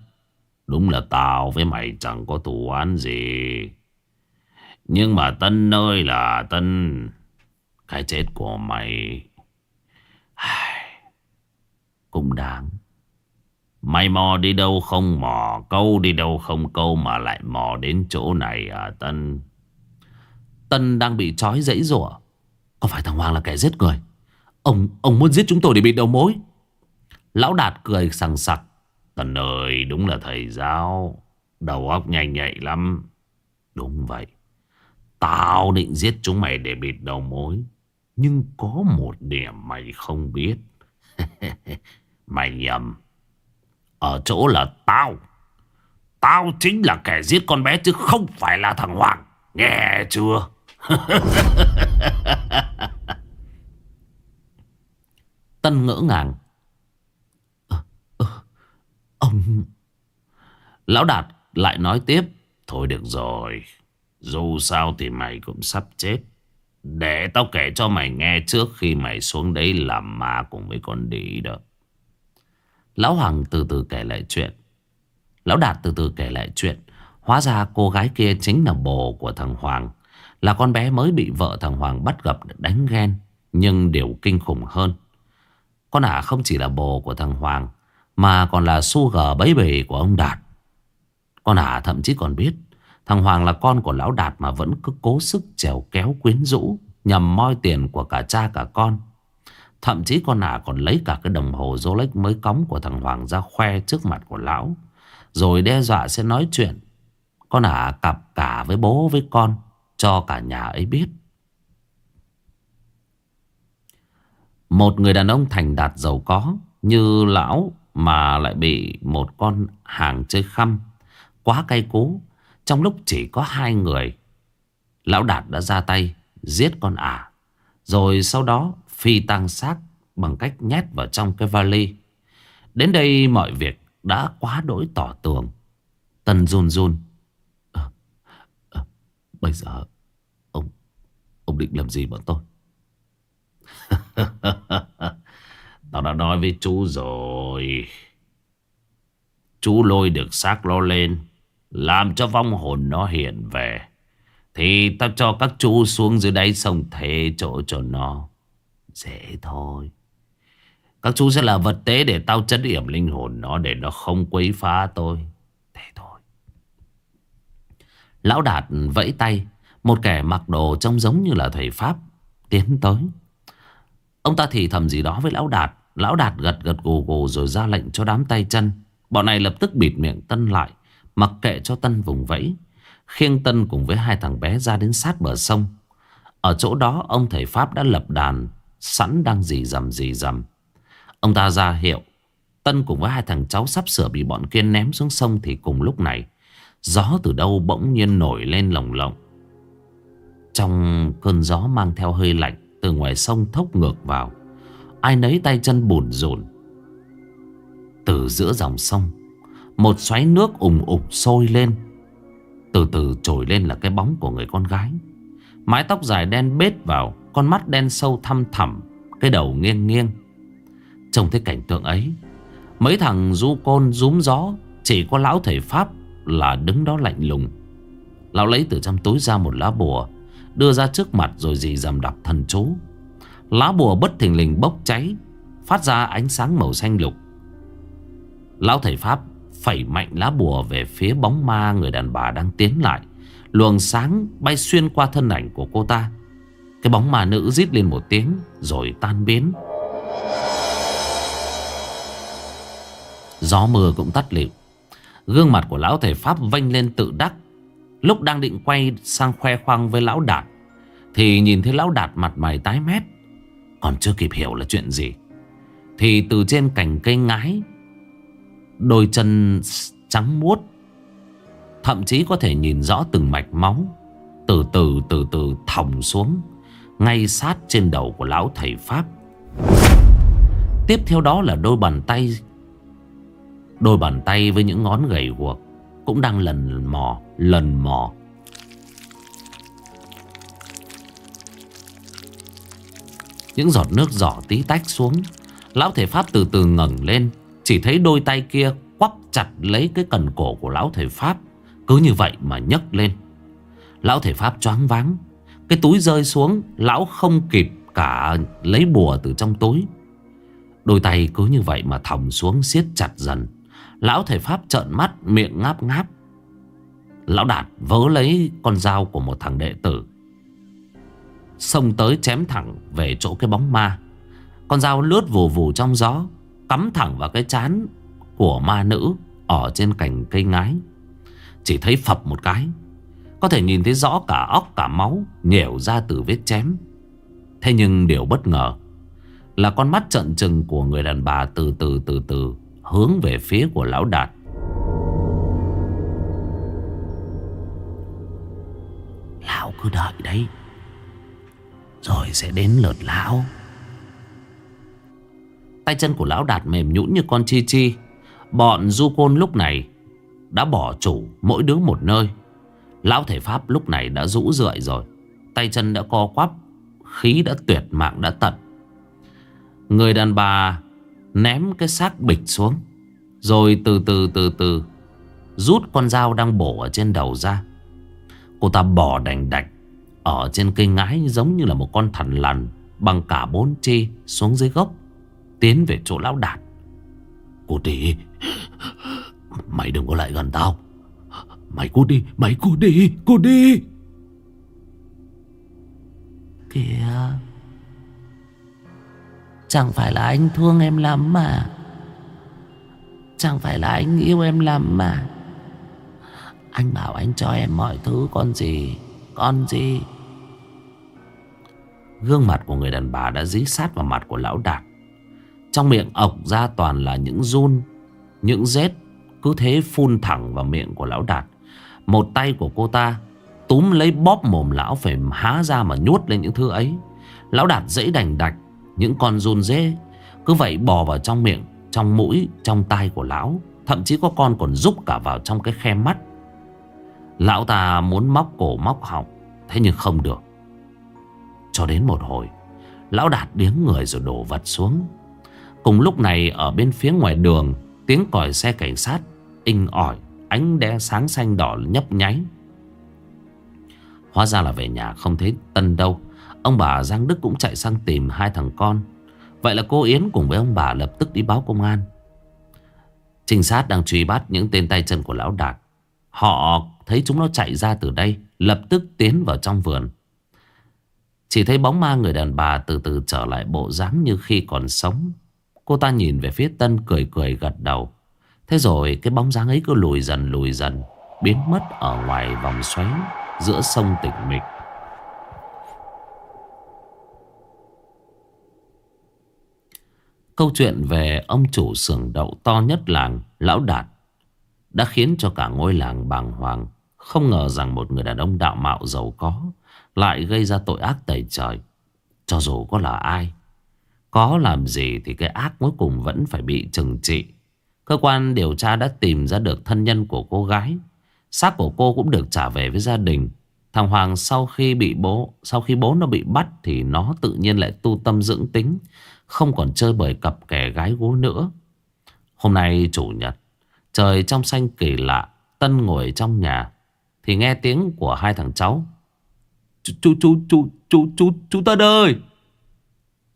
Đúng là tao với mày chẳng có thủ án gì. Nhưng mà Tân ơi là Tân Cái chết của mày. Cũng đáng Mày mò đi đâu không mò, Câu đi đâu không câu Mà lại mò đến chỗ này à Tân? Tân đang bị trói dãy rủa. Có phải thằng Hoàng là kẻ giết người? Ông ông muốn giết chúng tôi để bị đầu mối. Lão Đạt cười sằng sặc. Tân ơi, đúng là thầy giáo. Đầu óc nhanh nhạy lắm. Đúng vậy. Tao định giết chúng mày để bịt đầu mối. Nhưng có một điểm mày không biết. Mày nhầm. Ở chỗ là tao. Tao chính là kẻ giết con bé Chứ không phải là thằng Hoàng. Nghe chưa? Tân ngỡ ngàng. À, à, Ông Lão Đạt lại nói tiếp. Thôi được rồi. Dù sao thì mày cũng sắp chết. Để tao kể cho mày nghe trước khi mày xuống đấy làm ma cùng với con đĩ đó. Lão Hoàng từ từ kể lại chuyện. Lão Đạt từ từ kể lại chuyện. Hóa ra cô gái kia chính là bồ của thằng Hoàng. Là con bé mới bị vợ thằng Hoàng bắt gặp đánh ghen, Nhưng điều kinh khủng hơn. Con ả không chỉ là bồ của thằng Hoàng, Mà còn là sugar baby của ông Đạt. Con ả thậm chí còn biết, Thằng Hoàng là con của lão Đạt mà vẫn cứ cố sức trèo kéo quyến rũ, Nhằm moi tiền của cả cha cả con. Thậm chí con ả còn lấy cả cái đồng hồ Rolex mới cống của thằng Hoàng ra khoe trước mặt của lão, Rồi đe dọa sẽ nói chuyện. Con ả cặp cả với bố với con, Cho cả nhà ấy biết. Một người đàn ông thành đạt giàu có Như lão mà lại bị một con hàng chơi khăm, Quá cay cú. Trong lúc chỉ có hai người, Lão Đạt đã ra tay Giết con ả rồi sau đó phi tăng xác Bằng cách nhét vào trong cái vali. Đến đây mọi việc đã quá đỗi tỏ tường. Tân run run. À, à, Bây giờ Ông Ông định làm gì bọn tôi? Tao đã nói với chú rồi. Chú lôi được xác lo lên Làm cho vong hồn nó hiện về. Thì tao cho các chú xuống dưới đáy sông thế chỗ cho nó. Dễ thôi. Các chú sẽ là vật tế để tao chất điểm linh hồn nó Để nó không quấy phá tôi. Thế thôi. Lão Đạt vẫy tay. Một kẻ mặc đồ trông giống như là thầy Pháp Tiến tới. Ông ta thì thầm gì đó với Lão Đạt. Lão Đạt gật gật gù gù rồi ra lệnh cho đám tay chân. Bọn này lập tức bịt miệng Tân lại, Mặc kệ cho Tân vùng vẫy. Khiêng Tân cùng với hai thằng bé ra đến sát bờ sông. Ở chỗ đó, ông thầy Pháp đã lập đàn, Sẵn đang dì dầm dì dầm. Ông ta ra hiệu, Tân cùng với hai thằng cháu sắp sửa bị bọn kia ném xuống sông Thì cùng lúc này, Gió từ đâu bỗng nhiên nổi lên lồng lộng. Trong cơn gió mang theo hơi lạnh, Từ ngoài sông thốc ngược vào, Ai nấy tay chân bùn rùn. Từ giữa dòng sông, Một xoáy nước ủng ục sôi lên từ từ trồi lên là cái bóng của người con gái. Mái tóc dài đen bết vào, Con mắt đen sâu thăm thẳm, Cái đầu nghiêng nghiêng. Trông thấy cảnh tượng ấy, Mấy thằng du côn rúm gió, Chỉ có lão thầy Pháp là đứng đó lạnh lùng. Lão lấy từ trong túi ra một lá bùa, Đưa ra trước mặt rồi dì dầm đọc thần chú. Lá bùa bất thình lình bốc cháy, Phát ra ánh sáng màu xanh lục. Lão thầy Pháp phẩy mạnh lá bùa về phía bóng ma người đàn bà đang tiến lại. Luồng sáng bay xuyên qua thân ảnh của cô ta. Cái bóng ma nữ rít lên một tiếng, Rồi tan biến. Gió mưa cũng tắt lịu Gương mặt của lão thầy Pháp vênh lên tự đắc. Lúc đang định quay sang khoe khoang với lão Đạt, Thì nhìn thấy lão Đạt mặt mày tái mét. Còn chưa kịp hiểu là chuyện gì, Thì từ trên cành cây ngái Đôi chân trắng muốt, Thậm chí có thể nhìn rõ từng mạch máu, Từ từ từ từ thòng xuống, Ngay sát trên đầu của lão thầy Pháp. Tiếp theo đó là đôi bàn tay, Đôi bàn tay với những ngón gầy guộc Cũng đang lần mò Lần mò. Những giọt nước giỏ tí tách xuống, Lão thể Pháp từ từ ngẩng lên chỉ thấy đôi tay kia quắp chặt lấy cái cần cổ của lão thầy Pháp. Cứ như vậy mà nhấc lên. Lão thầy Pháp choáng váng. Cái túi rơi xuống, Lão không kịp cả lấy bùa từ trong túi. Đôi tay cứ như vậy mà thòng xuống siết chặt dần. Lão thầy Pháp trợn mắt, miệng ngáp ngáp. Lão Đạt vớ lấy con dao của một thằng đệ tử. Xông tới chém thẳng về chỗ cái bóng ma. Con dao lướt vù vù trong gió. Cắm thẳng vào cái chán của ma nữ Ở trên cành cây ngái. Chỉ thấy phập một cái, Có thể nhìn thấy rõ cả óc, cả máu Nhẻo ra từ vết chém. Thế nhưng điều bất ngờ Là con mắt trận trừng của người đàn bà từ từ từ từ Hướng về phía của lão Đạt. Lão cứ đợi đấy, Rồi sẽ đến lượt lão. Tay chân của lão Đạt mềm nhũn như con chi chi. Bọn du côn lúc này Đã bỏ chủ mỗi đứa một nơi. Lão thể pháp lúc này đã rũ rượi rồi. Tay chân đã co quắp, Khí đã tuyệt mạng, đã tận. Người đàn bà Ném cái xác bịch xuống, Rồi từ từ từ từ Rút con dao đang bổ ở trên đầu ra. Cô ta bỏ đành đạch, Ở trên cây ngái giống như là một con thằn lằn, Bằng cả bốn chi xuống dưới gốc. Tiến về chỗ lão đạt. Cô đi Mày đừng có lại gần tao. Mày cút đi Mày cút đi Cút đi. Kìa Chẳng phải là anh thương em lắm mà. Chẳng phải là anh yêu em lắm mà. Anh bảo anh cho em mọi thứ Con gì Con gì? Gương mặt của người đàn bà đã dí sát vào mặt của lão Đạt trong miệng ọc ra toàn là những run Những rết Cứ thế phun thẳng vào miệng của lão Đạt. Một tay của cô ta Túm lấy bóp mồm lão Phải há ra mà nhốt lên những thứ ấy. Lão Đạt dễ đành đạch những con run dế Cứ vậy bò vào trong miệng Trong mũi, trong tai của lão. Thậm chí có con còn rúc cả vào trong cái khe mắt. Lão ta muốn móc cổ móc họng Thế nhưng không được. Cho đến một hồi Lão đạt điếng người rồi đổ vật xuống. Cùng lúc này, ở bên phía ngoài đường, Tiếng còi xe cảnh sát inh ỏi, Ánh đe sáng xanh đỏ nhấp nháy. Hóa ra là về nhà không thấy Tân đâu. Ông bà Giang Đức cũng chạy sang tìm hai thằng con. Vậy là cô Yến cùng với ông bà lập tức đi báo công an. Trinh sát đang truy bắt những tên tay chân của Lão Đạt. Họ thấy chúng nó chạy ra từ đây, Lập tức tiến vào trong vườn. Chỉ thấy bóng ma người đàn bà từ từ trở lại bộ dáng như khi còn sống. Cô ta nhìn về phía Tân cười cười gật đầu Thế rồi cái bóng dáng ấy cứ lùi dần lùi dần Biến mất ở ngoài vòng xoáy Giữa sông tịch mịch Câu chuyện về ông chủ xưởng đậu to nhất làng, Lão Đạt, đã khiến cho cả ngôi làng bàng hoàng. Không ngờ rằng một người đàn ông đạo mạo giàu có lại gây ra tội ác tẩy trời. Cho dù có là ai, có làm gì thì cái ác cuối cùng vẫn phải bị trừng trị. Cơ quan điều tra đã tìm ra được thân nhân của cô gái. Xác của cô cũng được trả về với gia đình. Thằng Hoàng sau khi bị bố, sau khi bố nó bị bắt thì nó tự nhiên lại tu tâm dưỡng tính. Không còn chơi bời cặp kẻ gái gú nữa Hôm nay chủ nhật Trời trong xanh kỳ lạ Tân ngồi trong nhà Thì nghe tiếng của hai thằng cháu Chú chú chú chú chú chú chú ta ơi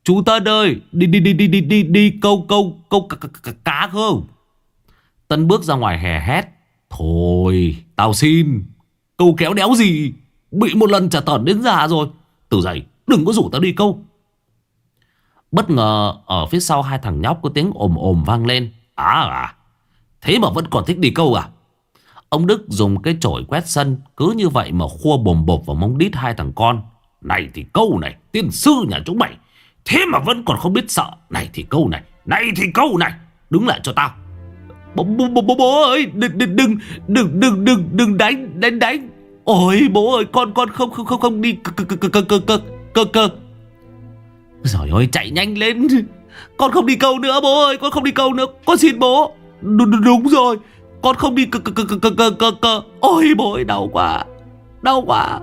Chú ta ơi Đi đi đi đi đi đi đi câu câu câu cá, cá không Tân bước ra ngoài hè hét. Thôi tao xin. Câu kéo đéo gì? Bị một lần trả tẩn đến già rồi. Từ dậy đừng có rủ tao đi câu. Bất ngờ ở phía sau hai thằng nhóc có tiếng ồm ồm vang lên. À à, thế mà vẫn còn thích đi câu à? Ông Đức dùng cái chổi quét sân Cứ như vậy mà khua bồm bộp vào mông đít hai thằng con. Này thì câu này Tiên sư nhà chúng mày. Thế mà vẫn còn không biết sợ Này thì câu này Này thì câu này Đứng lại cho tao Bố, bố, bố, bố, ơi đừng, đừng, đừng, đừng, đừng, đừng, đừng đánh, đánh, đánh. Ôi bố ơi con con không không không không đi cơ cơ cơ cơ cơ cơ. Rồi ơi chạy nhanh lên. Con không đi câu nữa bố ơi, con không đi câu nữa. Con xin bố. Đúng, đúng rồi. Con không đi cơ cơ cơ cơ cơ cơ cơ. Ôi bố ơi đau quá. Đau quá.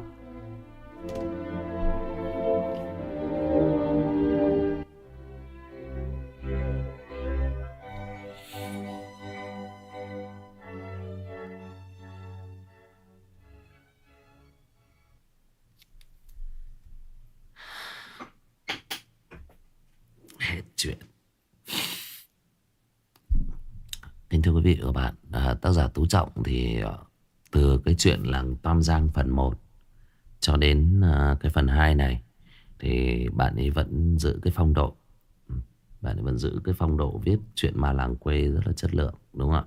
Kính thưa quý vị và các bạn à, Tác giả Tú Trọng thì à, Từ cái chuyện làng Tam Giang phần 1 Cho đến à, cái phần 2 này Thì bạn ấy vẫn giữ cái phong độ. Ừ, bạn ấy vẫn giữ cái phong độ Viết chuyện ma làng quê rất là chất lượng Đúng không ạ?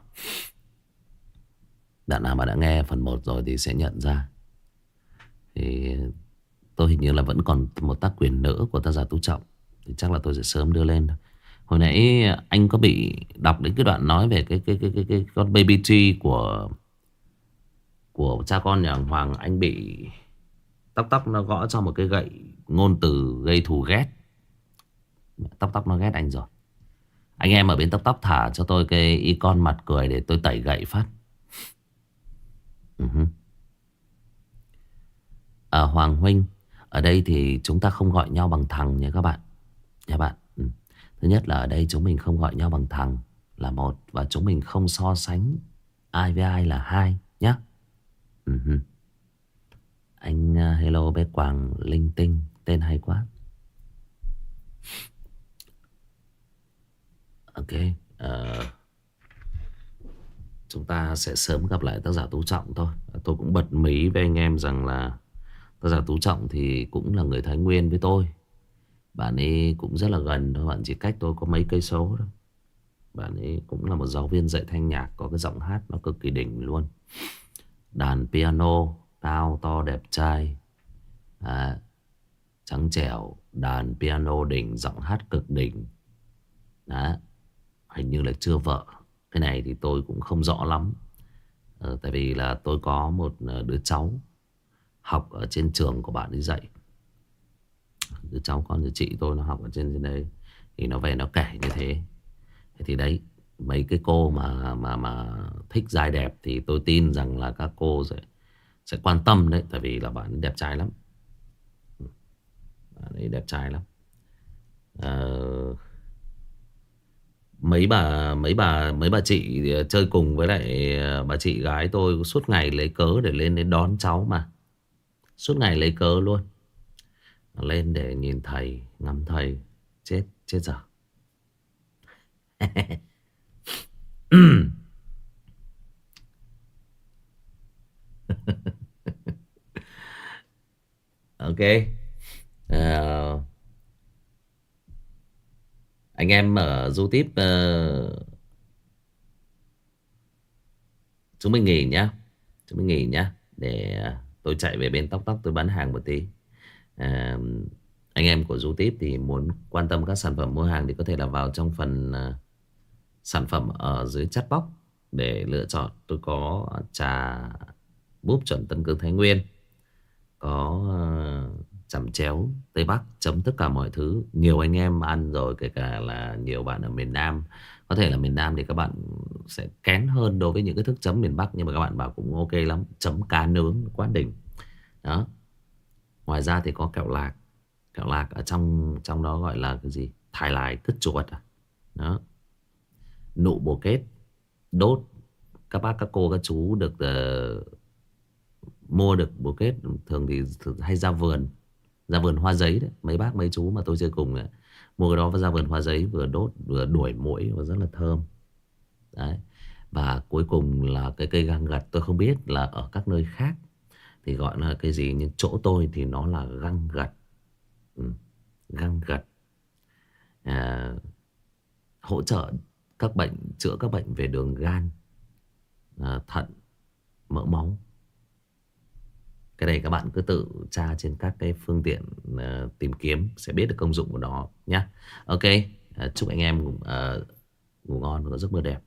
Bạn nào mà đã nghe phần 1 rồi Thì sẽ nhận ra. Thì tôi hình như là vẫn còn một tác quyền nữa của tác giả Tú Trọng thì chắc là tôi sẽ sớm đưa lên Hồi nãy anh có bị đọc đến cái đoạn nói về cái cái cái cái, cái con baby tree của của cha con nhà Hoàng anh bị tóc tóc nó gõ cho một cái gậy ngôn từ gây thù ghét. Tóc tóc nó ghét anh rồi. Anh em ở bên tóc tóc thả cho tôi cái icon mặt cười để tôi tẩy gậy phát. Uh-huh. À, Hoàng Huynh Ở đây thì chúng ta không gọi nhau bằng thằng nha các bạn Nha bạn. Thứ nhất là ở đây chúng mình không gọi nhau bằng thằng Là một Và chúng mình không so sánh Ai với ai là hai nhé uh-huh. Ừ anh uh, hello bé Quảng Linh Tinh Tên hay quá. Ok uh, Chúng ta sẽ sớm gặp lại tác giả Tú Trọng thôi. Tôi cũng bật mí với anh em rằng là Tác giả Tú Trọng thì cũng là người Thái Nguyên với tôi. Bạn ấy cũng rất là gần thôi Bạn chỉ cách tôi có mấy cây số thôi. Bạn ấy cũng là một giáo viên dạy thanh nhạc Có cái giọng hát nó cực kỳ đỉnh luôn. Đàn piano Cao to đẹp trai. À, Trắng trẻo Đàn piano đỉnh Giọng hát cực đỉnh. Đó Hình như là chưa vợ. Cái này thì tôi cũng không rõ lắm. Ờ, Tại vì là tôi có một ờ, đứa cháu Học ở trên trường của bạn ấy dạy. Đứa cháu con đứa chị tôi nó học ở trên trên đấy Thì nó về nó kể như thế. Thì đấy Mấy cái cô mà mà mà thích dài đẹp Thì tôi tin rằng là các cô sẽ sẽ quan tâm đấy Tại vì là bạn đẹp trai lắm. Bạn ấy đẹp trai lắm. À, mấy bà mấy bà mấy bà chị ờ, chơi cùng với lại ờ, bà chị gái tôi suốt ngày lấy cớ để lên đến đón cháu mà. Suốt ngày lấy cớ luôn. Lên để nhìn thầy Ngắm thầy. Chết chết giờ Ok. Uh, Anh em ở du tiếp uh, Chúng mình nghỉ nhá. Chúng mình nghỉ nhá. Để uh, Tôi chạy về bên tóc tóc tôi bán hàng một tí à, Anh em của Du Tiếp thì muốn quan tâm các sản phẩm mua hàng Thì có thể là vào trong phần à, sản phẩm ở dưới chat box Để lựa chọn. Tôi có trà búp chuẩn Tân Cương Thái Nguyên Có uh, chẩm chéo Tây Bắc chấm tất cả mọi thứ. Nhiều anh em ăn rồi kể cả là nhiều bạn ở miền Nam. Có thể là miền Nam thì các bạn sẽ kén hơn đối với những cái thức chấm miền Bắc Nhưng mà các bạn bảo cũng ok lắm. Chấm cá nướng quá đỉnh. Đó. Ngoài ra thì có kẹo lạc. Kẹo lạc ở trong trong đó gọi là cái gì? Thải lại cứt chuột à? Đó. Nụ bồ kết Đốt. Các bác các cô các chú được uh, Mua được bồ kết Thường thì hay ra vườn. Ra vườn hoa giấy đấy. Mấy bác mấy chú mà tôi chơi cùng ấy, Mua cái đó và ra vườn hoa giấy Vừa đốt vừa đuổi mũi và rất là thơm. Đấy. Và cuối cùng là cái cây găng gật. Tôi không biết là ở các nơi khác thì gọi là cái gì Nhưng chỗ tôi thì nó là găng gật ừ. Găng gật à, Hỗ trợ các bệnh Chữa các bệnh về đường gan à, Thận mỡ máu. Cái này các bạn cứ tự tra trên các cái phương tiện uh, tìm kiếm sẽ biết được công dụng của nó nhé ok uh, chúc anh em uh, ngủ ngon và có giấc mơ đẹp.